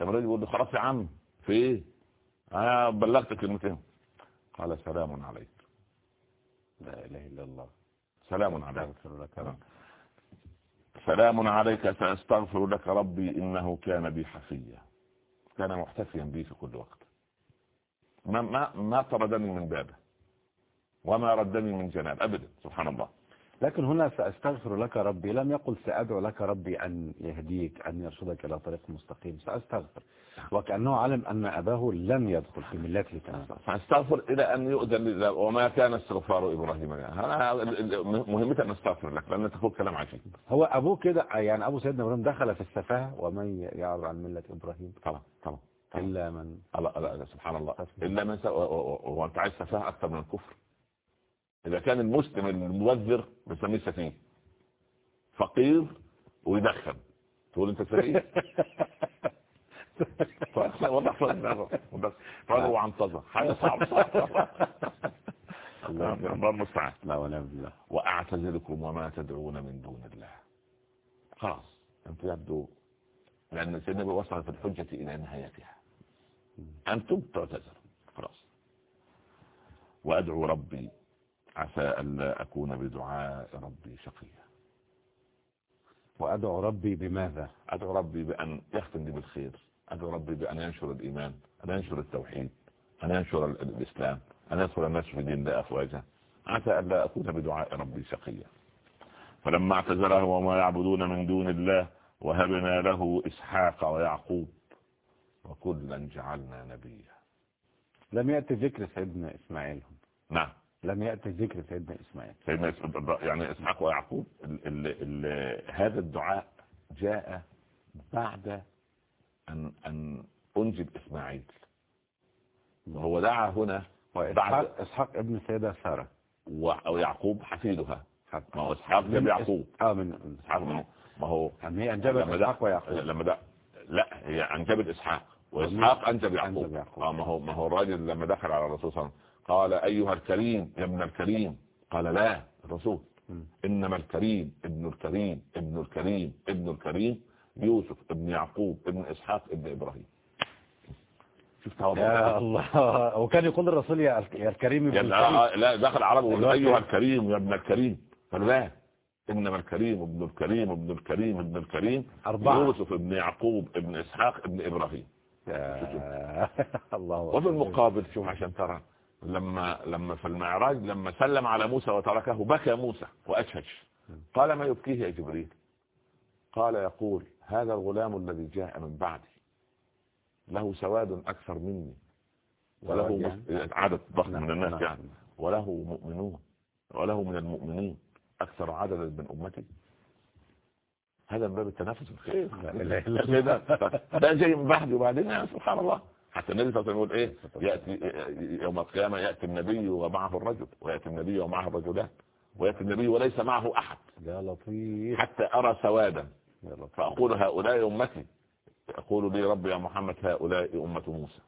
لما الراجل يقول له خلاص يا عم. في إيه؟ أنا بلغت كلمتين. قال سلام عليك. لا إله إلا الله. سلام عليك. سلام عليك. سأستغفر لك ربي إنه كان بي حفيا. كان محتفيا بي في كل وقت. ما, ما, ما طردني من بابه وما ردني من جناب أبدا سبحان الله. لكن هنا سأستغفر لك ربي لم يقل سأدعو لك ربي أن يهديك أن يرشدك إلى طريق مستقيم. سأستغفر. وكأنه علم أن أباه لم يدخل في ملته تماما فاستغفر إلى أن يؤذن وما كان استغفار إبراهيم مهمتي أن أستغفر لك لأن تقول كلام عجيب. هو أبوه كده يعني أبو سيدنا إبراهيم دخل في السفاهة ومن يعرض عن ملة إبراهيم؟ طبعا طبعا. إلا من لا لا سبحان الله. إلا من وأنت عايز سفاه أكثر من الكفر. إذا كان المسلم المبذر بنسميه سفيه فقير ويدخن. تقول أنت سفيه والله فهو عنطزة حاجة صعبة. صعبة الله المستعان لا ولا بالله. وأعتزلكم وما تدعون من دون الله. خلاص. أنت يبدو لأن سيدنا وصل في الحجة إلى نهايتها. أنتم تعتذر خلاص. وأدعو ربي عسى ألا أكون بدعاء ربي شقيا. وأدعو ربي بماذا؟ أدعو ربي بأن يختم لي بالخير. أدعو ربي بأن ينشر الإيمان أن ينشر التوحيد أن ينشر ال- الإسلام أن يدخل الناس في دين الله أفواجا عسى ألا أكون بدعاء ربي شقيا. فلما اعتزلهم وما يعبدون من دون الله وهبنا له إسحاق ويعقوب وكلا جعلنا نبيا. لم يأتي ذكر سيدنا إسماعيل. نعم. لم يأتي ذكر سيدنا إسماعيل. سيدنا إسماعيل يعني إسحاق ويعقوب ال ال ال هذا الدعاء جاء بعد أن أن أنجب إسماعيل. وهو دعا هنا بعد إسحاق ابن سيدة سارة. ويعقوب حفيدها ما هو إسحاق جاب يعقوب. آه من إسحاق. ما هو يعني هي أنجبت إسحاق ويعقوب. لما ده لا هي أنجبت إسحاق. وإسحاق أنجب يعقوب. آه ما هو ما هو الراجل لما دخل على الرسول صلى الله عليه وسلم قال أيها الكريم يا ابن الكريم. قال لا الرسول. إنما الكريم ابن الكريم ابن الكريم ابن الكريم. يوسف ابن يعقوب ابن إسحاق ابن إبراهيم. شفت يا الله. وكان يقول الرسول يا الكريم ابن يا الكريم. لا, لا دخل هو أيها الكريم. يا ابن الكريم. قال لا. إنما الكريم ابن الكريم ابن الكريم ابن الكريم. أربعة. يوسف ابن يعقوب ابن إسحاق ابن إبراهيم. يا الله وفي. المقابل شوف عشان ترى. لما لما في المعراج لما سلم على موسى وتركه بكى موسى وأشهش قال ما يبكيه يا جبريل؟ قال يقول هذا الغلام الذي جاء من بعدي. له سواد أكثر مني. وله يعني؟ عدد ضخم نعم، من الناس نعم. يعني. وله مؤمنون. وله من المؤمنين أكثر عددا من أمتي. هذا من باب التنافس الخير. ده جاي من بعدي وبعدين يعني سبحان الله. حتى النبي صلى الله عليه وسلم يقول إيه؟ يأتي يوم القيامة يأتي النبي ومعه الرجل ويأتي النبي ومعه الرجلان ويأتي النبي وليس معه أحد. يا لطيف. حتى أرى سوادا. فأقول هؤلاء أمتي يقول لي رب يا محمد هؤلاء أمة موسى.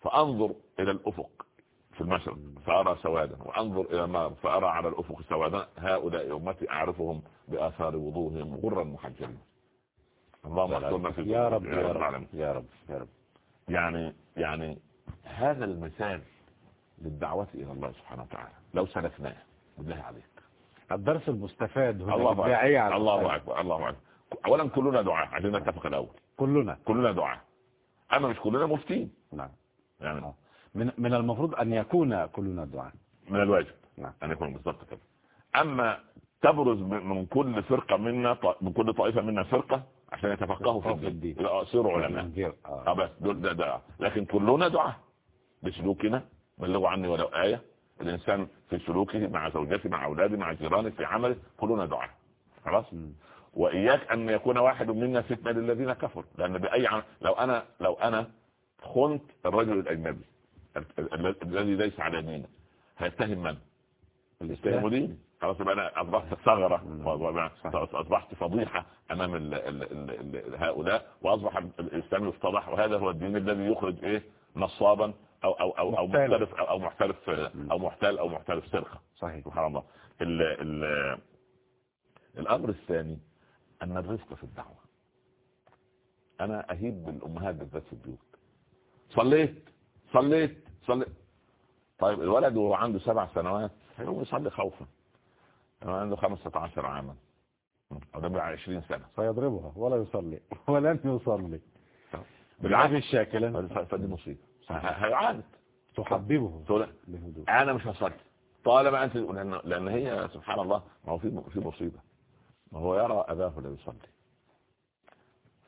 فأنظر إلى الأفق في المشرق فأرى سوادا وأنظر إلى المغرب فأرى على الأفق سوادا. هؤلاء أمتي أعرفهم بآثار وضوءهم غرا محجلين اللهم احفظنا في يا رب يا رب. يا رب يا رب. يعني يعني هذا المثال للدعوة إلى الله سبحانه وتعالى. لو سلكناه بالله عليك. الدرس المستفاد هنا الله أكبر. الله. أكبر الله أكبر. أولا كلنا دعاء عايزين نتفق الأول. كلنا. كلنا دعاء. أما مش كلنا مفتين. نعم. يعني آه. من من المفروض أن يكون كلنا دعاء. من الواجب. نعم. أن يكون بالضبط كده. أما تبرز من كل فرقة منا من كل طائفة منا فرقة عشان يتفقهوا في الدين. الدين. يبقى يصيروا علماء. آه. آه بس دول ده ده. لكن كلنا دعاء بسلوكنا. بلغوا عني ولو آية. الإنسان في سلوكه مع زوجته مع أولاده مع جيرانه في عمله كلنا دعاء خلاص. وإياك أن يكون واحد منا فتنة للذين كفروا. لأن بأي عمل لو أنا لو أنا خنت الرجل الأجنبي ال- ال- ال- الذي ليس على دينه هيتهم من؟ يتهم ديني خلاص يبقى أنا أصبحت ثغرة مم. و- و- أصبحت فضيحة أمام ال ال ال ال هؤلاء وأصبح الإسلام يفتضح وهذا هو الدين الذي يخرج إيه؟ نصابا أو أو أو محتال. محترف أو أو محترف أو محتال أو محترف سرقة. صحيح. سبحان الله. ال ال الأمر الثاني أن الرفق في الدعوة. أنا أهيب بالأمهات بالذات في البيوت. صليت صليت صليت. طيب الولد وهو عنده سبع سنوات هيقوم يصلي خوفا. عنده 15 عاما. بقى 20 سنة. سيضربها ولا يصلي ولن يصلي. بالعافية الشاكلة فدي مصيبة. هيعاند تحببه. أنا مش هصلي. طالما أنت لأن لأن هي سبحان الله ما هو في في مصيبة. ما هو يرى أباه لا يصلي.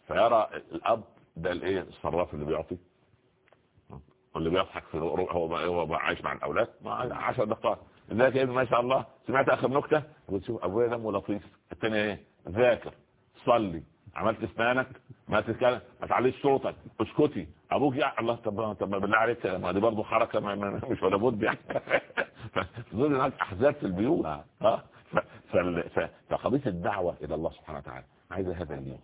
فيرى الأب ده الإيه؟ الصراف اللي بيعطي. واللي بيضحك في هو هو عايش مع الأولاد. ما 10 دقائق. ازيك يا ابني ما شاء الله. سمعت آخر نكتة؟ وتشوف ابويا دمه لطيف. الثاني إيه؟ ذاكر. صلي. عملت إسنانك؟ ما تتكلم. ما تعليش صوتك. اسكتي. أبوك يا الله طب طب بالله عليك. ما دي برضه حركة ما مش ولا بد يعني. فدول هناك أحزاب في البيوت. آه فقضية الدعوة إلى الله سبحانه وتعالى. عايزه هذا اليوم.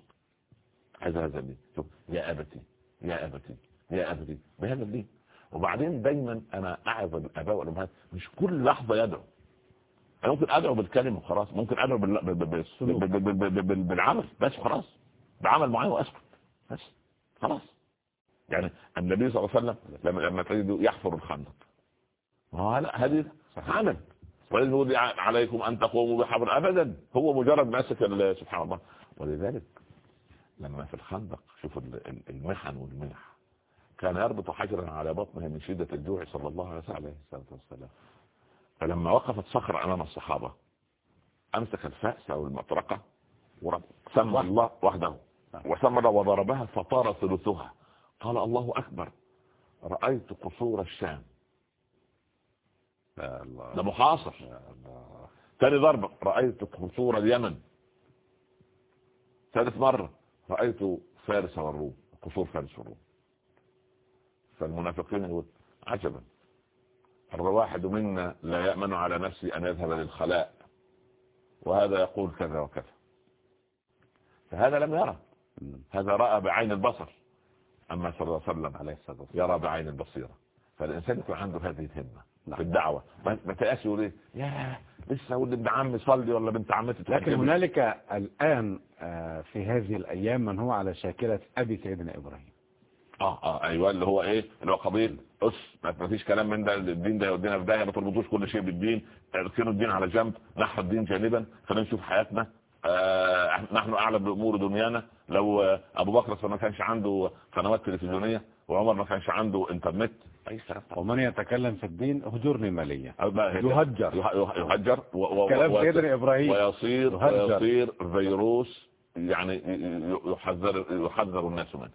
عايزه هذا الدين شوف يا أبتي يا أبتي يا أبتي. بهذا الدين. وبعدين دايما أنا اعظ الاباء والامهات مش كل لحظة يدعو. أنا ممكن أدعو بالكلمة وخلاص ممكن أدعو بال... بال... بال... بال... بال... بال... بال... بالعمل بس خلاص. بعمل معين وأسكت. بس خلاص. يعني النبي صلى الله عليه وسلم لما لما تجده يحفر الخندق. ما لا هذه عمل. ولن يقول عليكم أن تقوموا بحفر ابدا. هو مجرد ماسك سبحان الله. ولذلك لما في الخندق شوف ال- ال- المحن والمنح كان يربط حجرا على بطنه من شدة الجوع صلى الله عليه وسلم فلما وقفت صخرة أمام الصحابة أمسك الفأس أو المطرقة وسمى الله وحده وسمى وضربها فطار ثلثها. قال الله أكبر رأيت قصور الشام. ده محاصر. ثاني ضربة رأيت قصور اليمن. ثالث مرة رأيت فارس والروم قصور فارس والروم. فالمنافقين يقول عجبا. الواحد منا لا يأمن على نفسه أن يذهب للخلاء وهذا يقول كذا وكذا. فهذا لم يرى. هذا رأى بعين البصر. أما صلى الله عليه وسلم عليه الصلاة والسلام. يرى بعين البصيرة. فالإنسان يكون عنده هذه الهمة في نعم. الدعوة. ما تأسي يقول إيه؟ يا لسه أقول ابن عمي صلي ولا بنت عمتي لكن هنالك الآن آه، في هذه الأيام من هو على شاكلة أبي سيدنا إبراهيم. آه آه أيوه اللي هو إيه اللي هو قضيه اس ما فيش كلام من ده الدين ده يودينا في داهية ما تربطوش كل شيء بالدين. اركنوا الدين على جنب نحو الدين جانبا. خلينا نشوف حياتنا. آه نحن أعلم بأمور دنيانا. لو أبو بكر ما كانش عنده قنوات تلفزيونية وعمر ما كانش عنده إنترنت. أي ومن يتكلم في الدين هجرني ماليا يهجر. يهجر. كلام سيدنا إبراهيم. ويصير ويصير فيروس يعني يحذر يحذر الناس منه.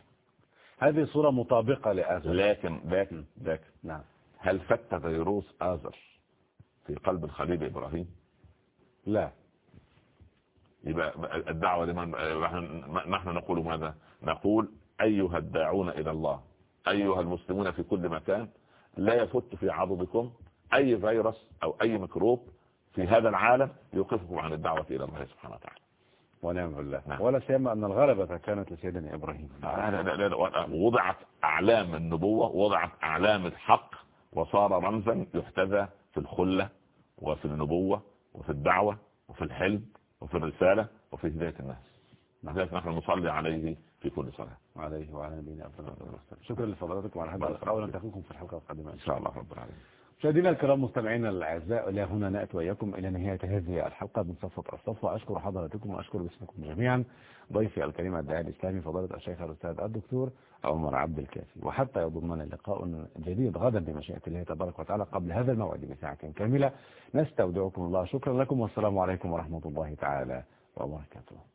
هذه صورة مطابقة لآزر. لكن لكن لكن نعم. هل فت فيروس آزر في قلب الخليل إبراهيم؟ لا. يبقى الدعوة لمن نحن نقول ماذا؟ نقول أيها الداعون إلى الله أيها المسلمون في كل مكان لا يفت في عضدكم أي فيروس أو أي ميكروب في هذا العالم يوقفكم عن الدعوة إلى الله سبحانه وتعالى. ونعم بالله. نعم. ولا سيما أن الغلبة كانت لسيدنا إبراهيم. وضعت أعلام النبوة وضعت أعلام الحق وصار رمزا يحتذى في الخلة وفي النبوة وفي الدعوة وفي الحلم وفي الرسالة وفي هداية الناس. لذلك نحن نصلي عليه في كل صلاة. عليه وعلى نبينا أفضل شكرا لفضلاتكم وعلى هذا الأخرى ونلتقيكم في الحلقة القادمة إن شاء الله رب العالمين. مشاهدينا الكرام مستمعينا الأعزاء إلى هنا نأتي وإياكم إلى نهاية هذه الحلقة من صفه الصفوة. أشكر حضراتكم وأشكر باسمكم جميعا. ضيفي الكريم الداعي الإسلامي فضيلة الشيخ الأستاذ الدكتور عمر عبد الكافي. وحتى يضمنا لقاء جديد غدا بمشيئه الله تبارك وتعالى قبل هذا الموعد بساعة كاملة. نستودعكم الله. شكرا لكم والسلام عليكم ورحمة الله تعالى وبركاته.